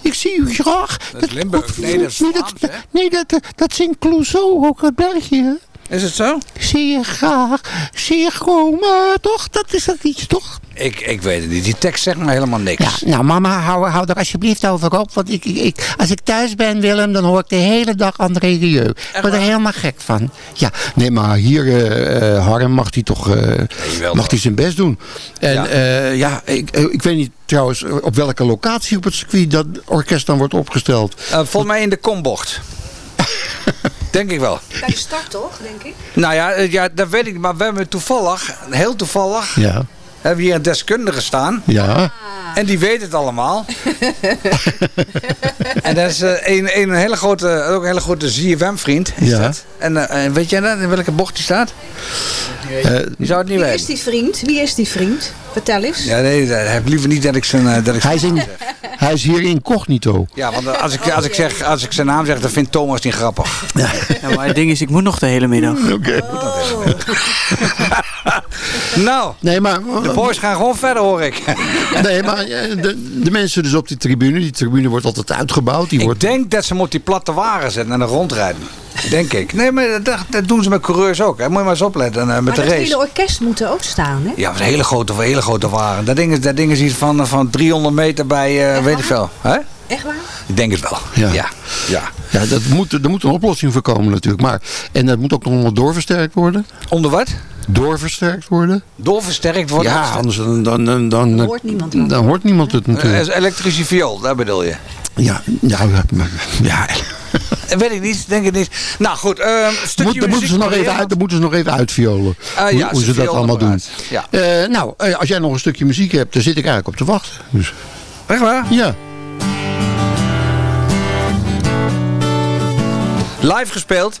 Ik zie u graag. Dat is Limburg. Nee, dat is Nee, dat, nee, dat, eh, dat zingt Clouseau ook uit België. Is het zo? Zeer graag, zeer gewoon, toch? Dat is dat iets, toch? Ik, ik weet het niet. Die tekst zegt me helemaal niks. Ja, nou mama, hou, hou er alsjeblieft over op. Want ik, ik, ik- als ik thuis ben, Willem, dan hoor ik de hele dag André Rieu. Ik word er helemaal gek van. Ja, nee, maar hier, eh eh, Harm, mag hij toch eh, mag hij zijn best doen. En Ja. ja, ja ik, ik weet niet trouwens op welke locatie op het circuit dat orkest dan wordt opgesteld. Eh, volgens mij in de kombocht. Denk ik wel. Bij de start toch, denk ik? Nou ja, eh, ja, dat weet ik niet. Maar we hebben toevallig, heel toevallig, Ja, hebben we hier een deskundige staan. ja. En die weet het allemaal. en dat is eh, een, een hele grote, ook een hele grote ZFM-vriend. is Ja. dat. En eh, en weet jij dat, in welke bocht die staat? Eh, Die zou het niet Wie weten. is die vriend? Wie is die vriend? Vertel eens. Ja, nee, dat heb ik liever niet dat ik zijn, eh, dat ik Hij, is naam in, zeg. hij is hier incognito. Ja, want eh, als ik, als, ik zeg, als ik zijn naam zeg, dan vindt Thomas niet grappig. Ja, maar het ding is, ik moet nog de hele middag. Oké. Nou, Nee, maar, de boys gaan gewoon verder, hoor ik. nee, maar eh, de, de mensen dus op die tribune, die tribune wordt altijd uitgebouwd. Die Ik wordt, denk dat ze hem op die platte waren zetten en dan rondrijden. Denk ik. Nee, maar dat, dat doen ze met coureurs ook. Hè. Moet je maar eens opletten eh, met maar de dat race. hele orkest moet er ook staan, hè? Ja, dat is een hele grote, hele grote waren. Dat ding is, dat ding is iets van, van 300 meter bij, eh, weet ik veel. Hè? Echt waar? Ik denk het wel. Ja. Ja. ja. ja, dat moet, er moet een oplossing voor komen natuurlijk. Maar, en dat moet ook nog wel doorversterkt worden. Onder wat? Doorversterkt worden. Doorversterkt worden? Ja, anders dan, dan, dan, dan, hoort niemand wat. dan hoort niemand het natuurlijk. elektrische viool, dat bedoel je? Ja, ja, ja, maar- ja. Eh, Weet ik niet, denk ik niet. Nou goed, een stukje Moet, dan, moeten ze nog even uit, dan moeten ze nog even uitviolen. Ah, hoe ja, hoe ze ze dat allemaal doen. Ja. Eh, nou, als jij nog een stukje muziek hebt, dan zit ik eigenlijk op te wachten. Dus, Echt waar? ja. Live gespeeld.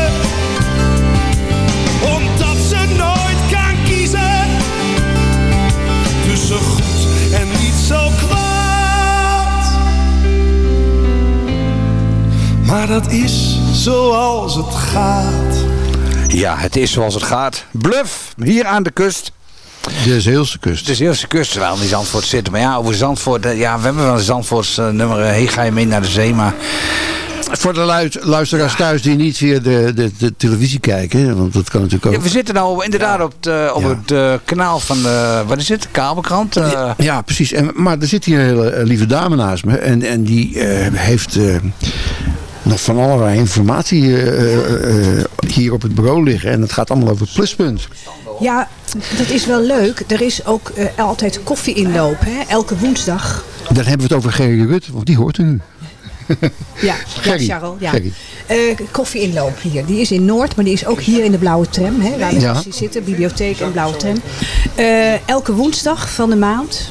Maar dat is zoals het gaat. Ja, het is zoals het gaat. Bluff, hier aan de kust. De Zeelse kust. De Zeelse kust, wel in Zandvoort zitten. Maar ja, over Zandvoort, eh, ja, we hebben wel een Zandvoorts eh, nummer. eh, Hey, ga je mee naar de zee, maar... Voor de luid- luisteraars thuis die niet via de, de, de televisie kijken, want dat kan natuurlijk ook. Ja, we zitten nou inderdaad op, het, op het eh, kanaal van, de, wat is het, kabelkrant? eh. Ja, precies. En, maar er zit hier een hele eh, lieve dame naast me. En, en die eh, heeft eh, nog van allerlei informatie eh, eh, eh, hier op het bureau liggen. En het gaat allemaal over pluspunt. Ja, dat is wel leuk. Er is ook eh, altijd koffie-inloop, hè? elke woensdag. Dan hebben we het over Gerry Rutte, want die hoort er nu. Ja, ja Gerry, Charles. Ja. Koffie-inloop hier. Die is in Noord, maar die is ook hier in de blauwe tram. Hè, waar we Ja. precies zitten, bibliotheek en blauwe tram. Elke woensdag van de maand.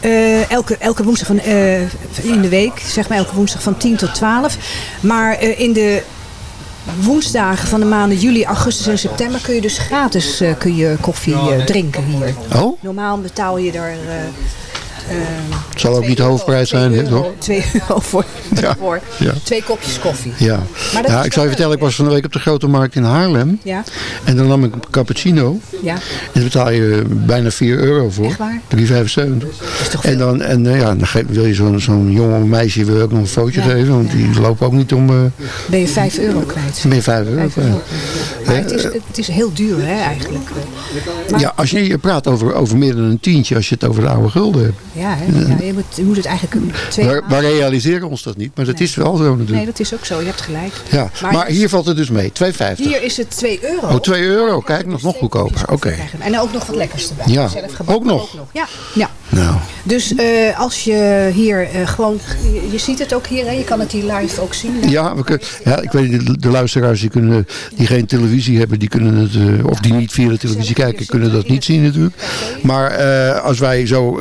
Eh, elke, elke woensdag van, eh, in de week, zeg maar elke woensdag van 10 tot 12. Maar eh, in de woensdagen van de maanden juli, augustus en september kun je dus gratis kun je koffie drinken hier. Oh? Normaal betaal je daar... eh, eh, Het zal ook niet de hoofdprijs zijn, hè, toch? 2 euro voor, voor ja. twee kopjes koffie. Ja, ja ik zou je vertellen, ik was van de week op de Grote Markt in Haarlem. Ja. En dan nam ik een cappuccino. Ja. En daar betaal je bijna 4 euro voor. Echt waar? 3,75. En dan, en, eh, ja, dan wil je zo'n zo'n jonge meisje wil je ook nog een fotootje Ja. geven. Want die lopen ook niet om... eh Ben je 5 euro kwijt. meer 5 euro. Euro. Maar het is, het is heel duur hè, eigenlijk. Maar, Ja, als je hier praat over, over meer dan een tientje, als je het over de oude gulden hebt. Ja, hè, ja je, moet, je moet het eigenlijk twee wij realiseren ons dat niet, maar dat is wel zo natuurlijk. Nee, dat is ook zo. Je hebt gelijk. ja, maar, hier valt het dus mee, 2,50. hier is het 2 euro. Oh, 2 euro, kijk, nog, nog goedkoper. Oké. En ook nog wat lekkers erbij. Ja, Zelf gebakken ook nog. Ja, ja. Nou, Dus eh, als je hier eh, gewoon... Je, je ziet het ook hier, hè? je kan het hier live ook zien. hè? ja, we kun- ja, ik weet niet, de, de luisteraars die, kunnen, die geen televisie hebben, die kunnen het, eh, of die niet via de televisie kijken, kunnen dat niet zien natuurlijk. Maar als wij zo,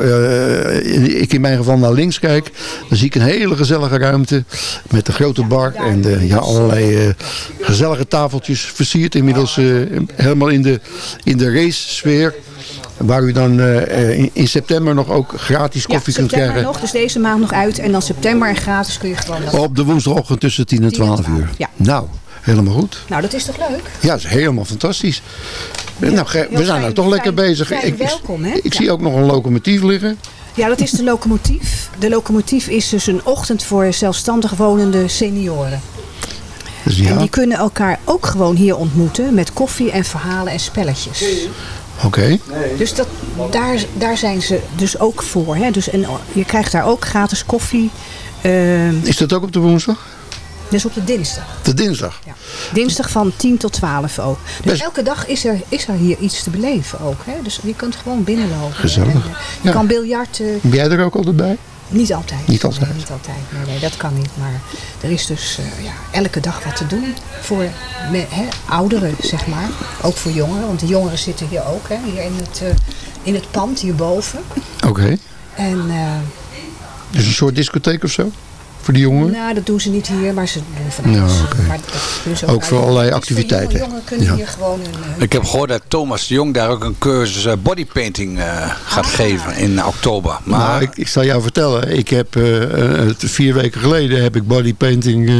ik in mijn geval naar links kijk, dan zie ik een hele gezellige ruimte met een grote bar en eh, ja, allerlei eh, gezellige tafeltjes versierd inmiddels eh, helemaal in de, in de race sfeer. Waar u dan eh, in, in september nog ook gratis koffie ja, kunt krijgen. nog, dus deze maand nog uit. En dan september en gratis kun je gewoon... Op de woensdagochtend tussen 10 en 12 uur. ja. Nou, helemaal goed. Nou, dat is toch leuk? Ja, dat is helemaal fantastisch. nou, we zijn nou toch lekker bezig. fijn ik, welkom, hè? ik Ja. zie ook nog een locomotief liggen. Ja, dat is de locomotief. De locomotief is dus een ochtend voor zelfstandig wonende senioren. Dus ja, En die kunnen elkaar ook gewoon hier ontmoeten met koffie en verhalen en spelletjes. oké. Dus dat, daar, daar zijn ze dus ook voor. Hè? Dus, en je krijgt daar ook gratis koffie. Ehm Is dat ook op de woensdag? Dus op de dinsdag. De dinsdag? Dinsdag van 10 tot 12 ook. Dus Best- elke dag is er, is er hier iets te beleven ook. Hè? Dus je kunt gewoon binnenlopen. Gezellig. En, eh, je Ja. kan biljarten. Ben jij er ook altijd bij? Niet altijd. Niet altijd. Nee, niet altijd. Nee, nee, dat kan niet. Maar er is dus eh, ja, elke dag wat te doen voor me- hè, ouderen, zeg maar. Ook voor jongeren, want de jongeren zitten hier ook, hè, hier in het, eh, in het pand hierboven. Oké. En eh, Dus een soort discotheek of zo? Voor die jongeren? nou, dat doen ze niet hier, maar ze doen van Ja, alles. oké. Maar dat doen ze Ook voor allerlei activiteiten. Jongeren, jongeren kunnen Ja. hier gewoon hun, hun Ik heb gehoord dat Thomas de Jong daar ook een cursus eh, bodypainting eh, gaat geven in oktober. Maar Nou, ik, ik zal jou vertellen. Ik heb eh, eh, vier weken geleden heb ik bodypainting eh,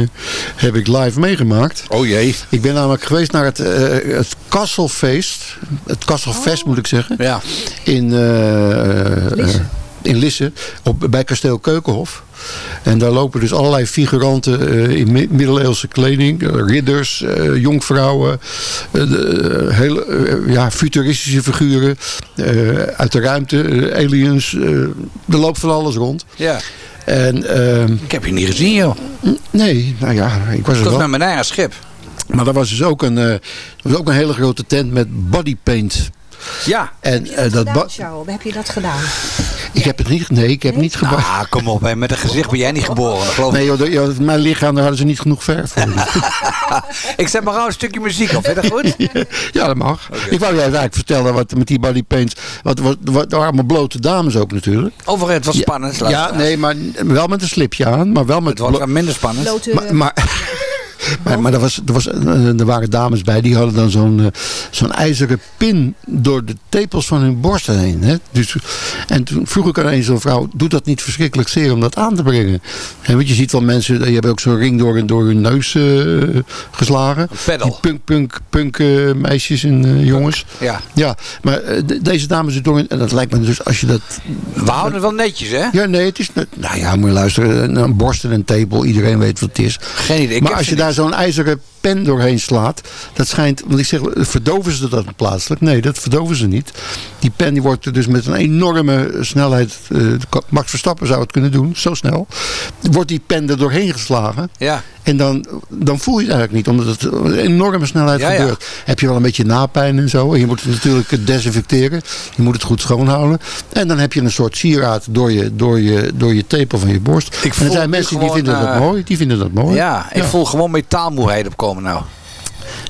heb ik live meegemaakt. Oh jee. Ik ben namelijk geweest naar het, eh, het Kasselfeest. Het Kasselfest moet ik zeggen. Ja. In, eh, Lisse. eh, in Lisse. Op, bij kasteel Keukenhof. En daar lopen dus allerlei figuranten eh, in mi- middeleeuwse kleding. eh, ridders, eh, jonkvrouwen. eh, de, eh, hele ja, futuristische figuren. eh, uit de ruimte, aliens. eh, er loopt van alles rond. ja. En, ehm, Ik heb je niet gezien, joh. nee, nou ja, ik was er Dat wel. met mijn eigen schip. Maar er was dus ook een, was ook een hele grote tent met bodypaint. Ja. En dat ba- Gedaan, Charles, heb je dat gedaan? Ik heb het niet, nee, ik heb niet. Ah, kom op, hè. met een gezicht ben jij niet geboren. Geloof ik. Nee, joh, mijn lichaam, daar hadden ze niet genoeg verf voor. ik zet maar gauw een stukje muziek op, vind je dat goed? ja, dat mag. Ik wou jij eigenlijk vertellen wat met die bodypaints. Wat, wat, wat, waren allemaal blote dames ook natuurlijk. Overigens, het was Ja, spannend. Ja, luisteraars. nee, maar wel met een slipje aan. Maar wel met Het wordt wat minder spannend. Blote- Maar, maar, maar, maar er, was, er, was, eh, er waren dames bij die hadden dan zo'n eh, zo'n ijzeren pin door de tepels van hun borsten heen. Hè? Dus, en toen vroeg ik aan een zo'n vrouw, doet dat niet verschrikkelijk zeer om dat aan te brengen? En want je ziet wel mensen, die hebben ook zo'n ring door, door hun neus eh, geslagen. Die punk, punk, punk eh, meisjes en eh, jongens. Ja. Ja, maar eh, de- deze dames door, en dat lijkt me dus als je dat... We houden het wel netjes, hè? Ja, nee, het is... net- Nou ja, moet je luisteren. Een, borst en een tepel, iedereen weet wat het is. Geen idee. Ik maar heb als je daar zo'n ijzeren pen doorheen slaat, dat schijnt, want ik zeg, verdoven ze dat plaatselijk? Nee, dat verdoven ze niet. Die pen die wordt er dus met een enorme snelheid, eh, Max Verstappen zou het kunnen doen, zo snel, wordt die pen er doorheen geslagen. Ja. En dan, dan voel je het eigenlijk niet, omdat het een enorme snelheid Ja, ja. gebeurt. Heb je wel een beetje napijn en zo. En je moet het natuurlijk desinfecteren. Je moet het goed schoonhouden. En dan heb je een soort sieraad door je, door je, door je tepel van je borst. en er zijn mensen die vinden dat eh, mooi. Die vinden dat mooi. Ja, ik voel gewoon metaalmoeheid opkomen nou.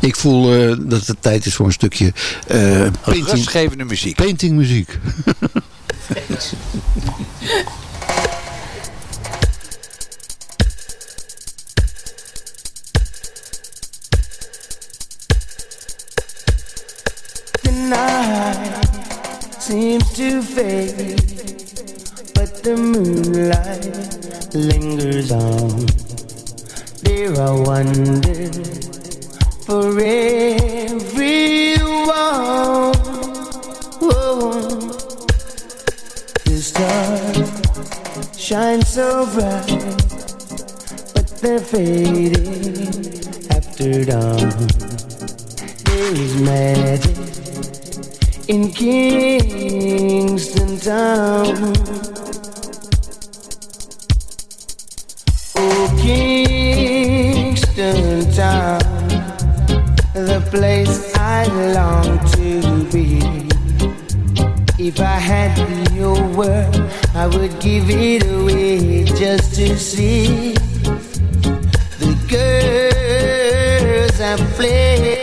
Ik voel eh, dat het tijd is voor een stukje eh painting, Rustgevende muziek. paintingmuziek. The night seems to fade, but the moonlight lingers on. There are wonders for everyone. Whoa. The stars shine so bright, but they're fading after dawn. There is magic in Kingston Town. Oh, Kingston Town, the place I long to be. If I had your word, I would give it away just to see the girls I play.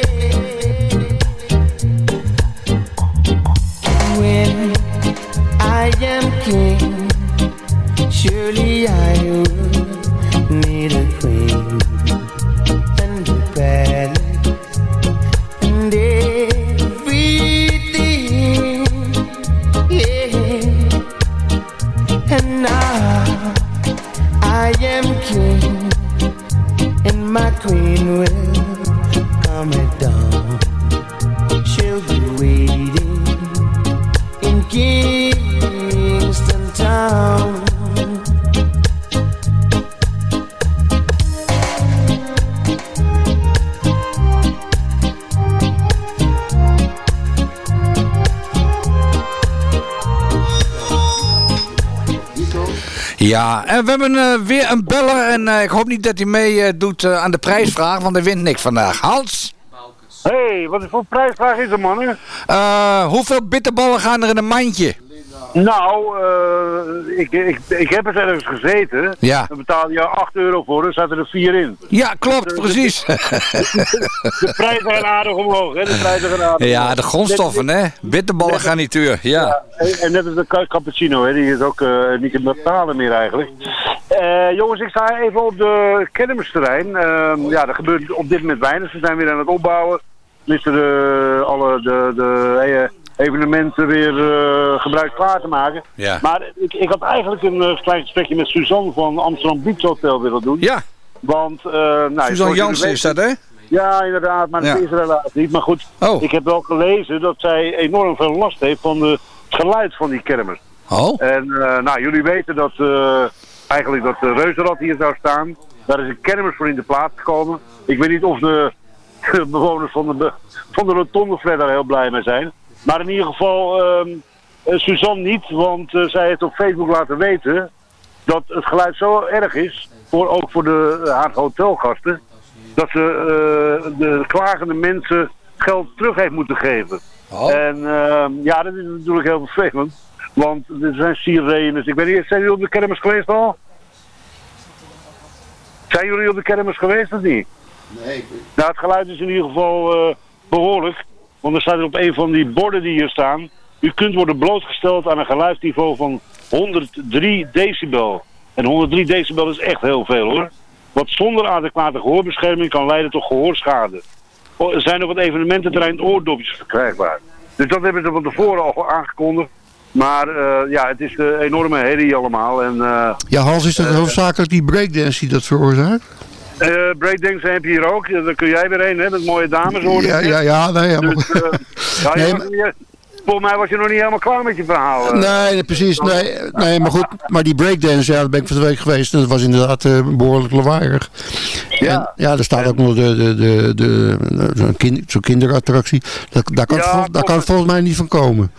When I am king, surely I would need a away Ja, en we hebben eh, weer een beller. En eh, ik hoop niet dat hij meedoet doet eh, aan de prijsvraag, want hij wint niks vandaag. Hans, hey, wat voor prijsvraag is er, mannen? eh, hoeveel bitterballen gaan er in een mandje? Nou, eh, ik, ik, ik heb het ergens gezeten. Ja. Dan betaal je 8 euro voor, er zaten er 4 in. Ja, klopt, precies. De prijzen gaan aardig omhoog, hè? De prijzen gaan aardig ja, omhoog. de grondstoffen, hè? Bitterballen garnituur, ja. En, en net als de ca- cappuccino, hè, die is ook eh, niet te betalen meer eigenlijk. Eh, jongens, ik sta even op de kermisterrein. Ehm, ja, er gebeurt op dit moment weinig. Ze zijn weer aan het opbouwen. Tenminste, de, alle de, de evenementen weer eh, gebruik klaar te maken. Ja. Maar ik, ik had eigenlijk een eh, klein gesprekje met Suzanne van Amsterdam Beach Hotel willen doen. Ja. Want, eh nou, Suzanne Jansen is dat, hè? ja, inderdaad, maar Ja. dat is er helaas niet. Maar goed, Oh. ik heb wel gelezen dat zij enorm veel last heeft van de- het geluid van die kermis. Oh. En nou, jullie weten dat eigenlijk dat de reuzenrad hier zou staan. Daar is een kermis voor in de plaats gekomen. Ik weet niet of de, bewoners van de, van de rotonde daar heel blij mee zijn. Maar in ieder geval, ehm, eh, Suzanne niet, want eh, zij heeft op Facebook laten weten dat het geluid zo erg is, voor, ook voor de uh, haar hotelgasten, dat ze uh, de klagende mensen geld terug heeft moeten geven. En uh, ja, dat is natuurlijk heel vervelend. Want er zijn sirenes. Ik weet niet, zijn jullie op de kermis geweest al? Zijn jullie op de kermis geweest of niet? Nee. Nou, het geluid is in ieder geval uh, behoorlijk. Want er staat er op een van die borden die hier staan. U kunt worden blootgesteld aan een geluidsniveau van 103 decibel. En 103 decibel is echt heel veel hoor. Wat zonder adequate gehoorbescherming kan leiden tot gehoorschade. Er zijn nog wat evenemententerrein oordopjes verkrijgbaar. Dus dat hebben ze van tevoren al aangekondigd. Maar uh, ja, het is de enorme herrie allemaal. En, uh, ja, Hans, is dat uh, hoofdzakelijk die breakdance die dat veroorzaakt? Uh, breakdance heb je hier ook. Daar kun jij weer heen, hè? Met mooie dames hoor. Ja, ja, ja. Nee, ja, dus, ja, nee, maar... Volgens mij was je nog niet helemaal klaar met je verhaal. Nee, precies. Nee, nee, maar goed. Maar die breakdance, ja, daar ben ik van de week geweest. En dat was inderdaad uh, behoorlijk lawaaiig. Ja. En, ja, er staat ook nog de, de, de, de, zo'n kind, zo kinderattractie. Dat, daar kan, ja, daar kan het volgens mij niet van komen.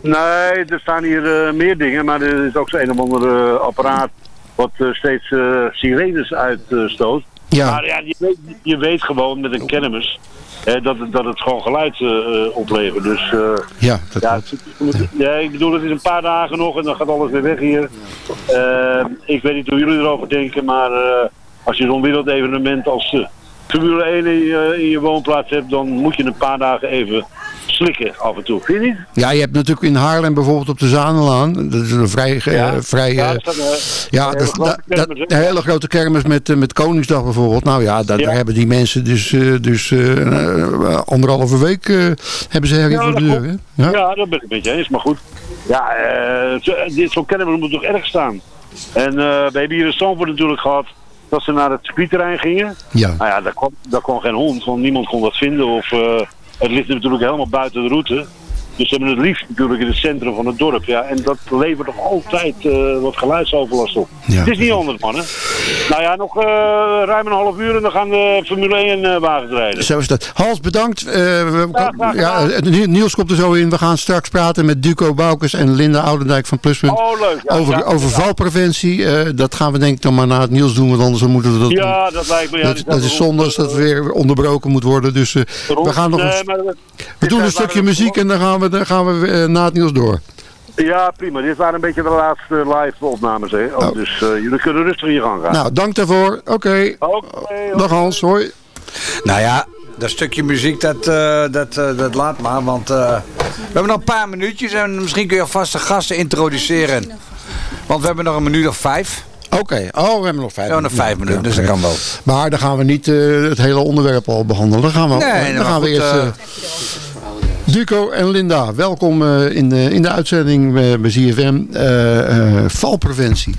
Nee, er staan hier uh, meer dingen. Maar er is ook zo'n een of ander uh, apparaat wat steeds sirenes uitstoot. Ja. Maar ja, je weet, je weet gewoon met een kermis eh, dat, het, dat het gewoon geluid uh, oplevert. Dus, uh, ja, dat ja, het, ja, ik bedoel, het is een paar dagen nog en dan gaat alles weer weg hier. ik weet niet hoe jullie erover denken, maar als je zo'n wereldevenement als Formule 1 in je, in je woonplaats hebt, dan moet je een paar dagen even slikken af en toe. Vind je niet? Ja, je hebt natuurlijk in Haarlem bijvoorbeeld op de Zanelaan. Dat is een vrij... Ja, uh, vrij, ja, uh, dat is een, ja, een, dat, dat, dat, een hele grote kermis met, met Koningsdag bijvoorbeeld. Nou ja, daar, Ja. daar hebben die mensen dus, dus anderhalve week hebben ze herrie Ja, voor de dat deur. hè? Ja. dat ben ik met je eens, maar goed. Ja, eh, dit zo'n kermis moet toch erg staan. En eh, we hebben hier in Stamford natuurlijk gehad dat ze naar het circuitterrein gingen. Ja. Nou ja, daar kwam, daar kwam geen hond, want niemand kon dat vinden. Of eh, het ligt natuurlijk helemaal buiten de route. Dus ze hebben het liefst natuurlijk in het centrum van het dorp. Ja, en dat levert toch altijd eh, wat geluidsoverlast op. Ja. Het is niet anders, mannen. Nou ja, nog eh, ruim een half uur en dan gaan de Formule 1 eh, wagens rijden. Zo is dat. Hans, bedankt. We- ja, Niels komt er zo in. We gaan straks praten met Duco Boukes en Linda Oudendijk van Pluspunt. Oh, leuk. Over, over valpreventie. Dat gaan we denk ik dan maar na het nieuws doen. Want anders moeten we dat Ja, dat lijkt me. Ja, dat, is zonde als dat weer onderbroken moet worden. Dus we gaan nog een, we doen een stukje muziek en dan gaan we, dan gaan we eh, na het nieuws door. Ja, prima. Dit waren een beetje de laatste live opnames. Hè? Oh, Dus eh, jullie kunnen rustig hier gang gaan. Nou, dank daarvoor. Oké. Dag Hans, hoi. Nou ja, dat stukje muziek, dat, eh, dat, eh, dat laat maar. Want eh, we hebben nog een paar minuutjes en misschien kun je alvast de gasten introduceren. Want we hebben nog een minuut of vijf. Oké, oh, we hebben nog vijf Ja, nog vijf Ja, minuten, dus dat kan wel. Maar dan gaan we niet eh, het hele onderwerp al behandelen. Dan gaan we, Nee, dan gaan we goed, eerst... eh, eh, Duco en Linda, welkom eh, in, de, in de uitzending bij, bij ZFM. eh, eh, valpreventie.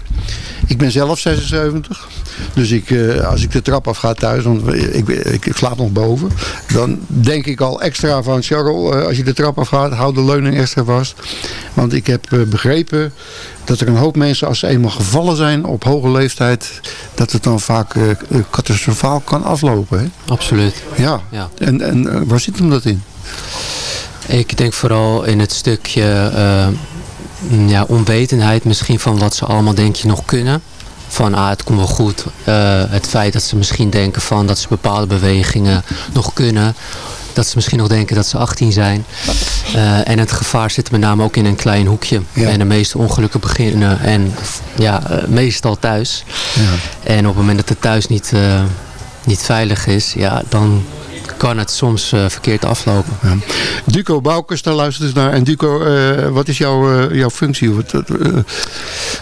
Ik ben zelf 76. Dus ik, eh, als ik de trap af ga thuis, want ik, ik, ik slaap nog boven. Dan denk ik al extra van Charles, eh, als je de trap af gaat, hou de leuning extra vast. Want ik heb eh, begrepen dat er een hoop mensen, als ze eenmaal gevallen zijn op hoge leeftijd, dat het dan vaak eh, eh, catastrofaal kan aflopen. Hè? Absoluut. Ja. Ja. En, en eh, waar zit hem dat in? Ik denk vooral in het stukje eh, ja, onwetendheid misschien van wat ze allemaal denk je nog kunnen. Van ah, het komt wel goed. Eh, het feit dat ze misschien denken van dat ze bepaalde bewegingen nog kunnen. Dat ze misschien nog denken dat ze 18 zijn. Eh, en het gevaar zit met name ook in een klein hoekje. En de meeste ongelukken beginnen en ja, meestal thuis. En op het moment dat het thuis niet, niet veilig is, ja, dan kan het soms eh, verkeerd aflopen. Duco Boukers, daar luistert eens naar. En Duco, eh, wat is jouw, eh, jouw functie?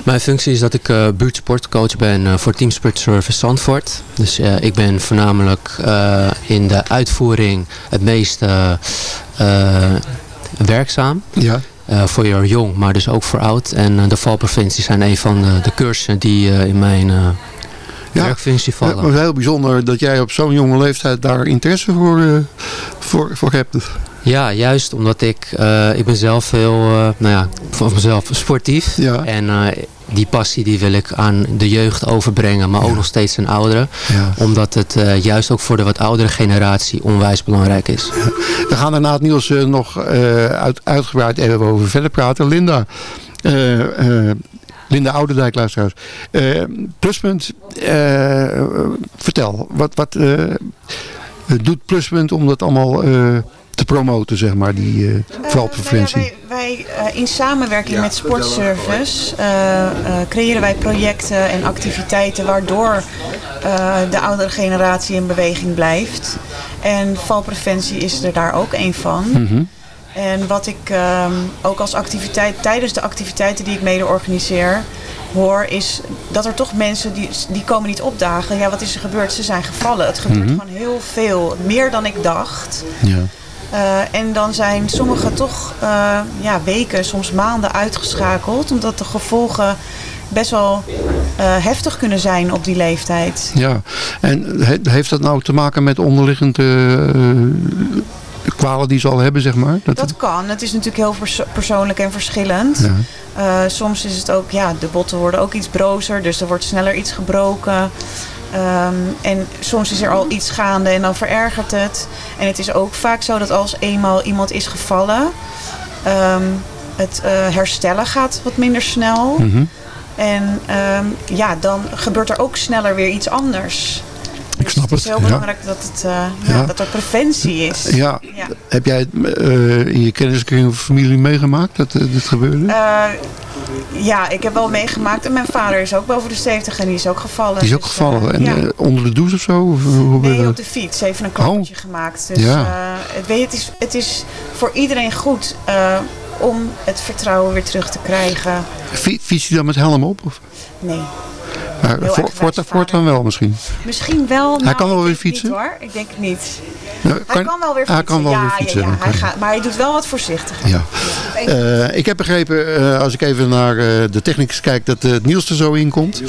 Mijn functie is dat ik buurtsportcoach ben voor Team Sport Service Zandvoort. Dus ik ben voornamelijk in de uitvoering het meest werkzaam. Ja. Eh, voor jou jong, maar dus ook voor oud. En de valpreventie zijn een van de, de cursussen die in mijn werkfunctie vallen. Het was heel bijzonder dat jij op zo'n jonge leeftijd daar interesse voor, eh, voor, voor hebt. Ja, juist omdat ik, eh, ik ben zelf heel, eh, nou ja, van mezelf sportief. En eh, die passie die wil ik aan de jeugd overbrengen, maar ook nog steeds aan ouderen. Omdat het juist ook voor de wat oudere generatie onwijs belangrijk is. We gaan er na het nieuws nog uit, uitgebreid even over verder praten. Linda, Linda Oudendijk, luisteraars. Eh, pluspunt, eh, vertel, wat, wat eh, doet Pluspunt om dat allemaal eh, te promoten, zeg maar, die uh, valpreventie? wij wij uh, in samenwerking met Sportservice uh, creëren wij projecten en activiteiten waardoor de oudere generatie in beweging blijft. En valpreventie is er daar ook een van. Mm -hmm. En wat ik um, ook als activiteit, tijdens de activiteiten die ik mede organiseer, hoor, is dat er toch mensen die, die komen niet opdagen. Ja, wat is er gebeurd? Ze zijn gevallen. Het gebeurt mm -hmm. gewoon heel veel. Meer dan ik dacht. Ja. Uh, en dan zijn sommigen toch uh, ja, weken, soms maanden uitgeschakeld. Omdat de gevolgen best wel uh, heftig kunnen zijn op die leeftijd. Ja, en he heeft dat nou te maken met onderliggende de kwalen die ze al hebben, zeg maar? Dat, dat kan. Het is natuurlijk heel perso persoonlijk en verschillend. Ja. Uh, soms is het ook, ja, de botten worden ook iets brozer, dus er wordt sneller iets gebroken. Um, en soms is er al iets gaande en dan verergert het. En het is ook vaak zo dat als eenmaal iemand is gevallen, um, het uh, herstellen gaat wat minder snel. Mhm. Mm -hmm. En um, ja, dan gebeurt er ook sneller weer iets anders. Ik snap het. Het is heel belangrijk dat, het, uh, ja. Dat er preventie is. Ja. Heb jij het uh, in je kenniskring of familie meegemaakt dat uh, dit gebeurde? Ja, ik heb wel meegemaakt. En mijn vader is ook boven de 70 en die is ook gevallen. Die is ook dus, gevallen. en ja. onder de douche of zo? Of, hoe nee, op de fiets. Even een klappertje oh. gemaakt. Dus ja. het, weet je, het, is, het is voor iedereen goed om het vertrouwen weer terug te krijgen. Fiets je dan met helm op? Of? Nee. Maar voor, voort, voortaan wel misschien? Misschien wel. Hij nou, kan wel weer fietsen? Niet, hoor. Ik denk het niet. Nou, hij kan, wel weer fietsen. Hij kan wel ja, weer fietsen. Ja, ja. Okay. Hij gaat, maar hij doet wel wat voorzichtiger. Ja. Uh, ik heb begrepen, uh, als ik even naar uh, de technicus kijk, dat het nieuws er zo in komt.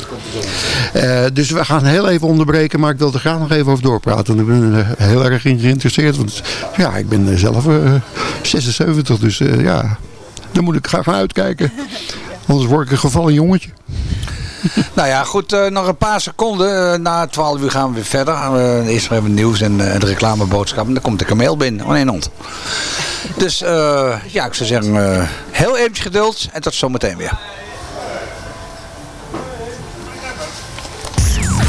dus we gaan heel even onderbreken, maar ik wil er graag nog even over doorpraten. Ik ben heel erg geïnteresseerd, want ja, ik ben zelf 76, dus ja, daar moet ik graag naar uitkijken. Anders word ik een gevallen jongetje. nou ja, goed. Uh, nog een paar seconden. Uh, na 12 uur gaan we weer verder. Uh, eerst even het nieuws en de reclameboodschap. En dan komt de kameel binnen. Oh nee, hond. Dus ja, ik zou zeggen, heel eventjes geduld. En tot zometeen weer.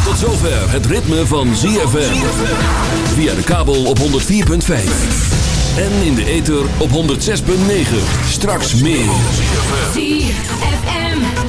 Tot zover het ritme van ZFM. Via de kabel op 104.5. En in de ether op 106.9. Straks meer.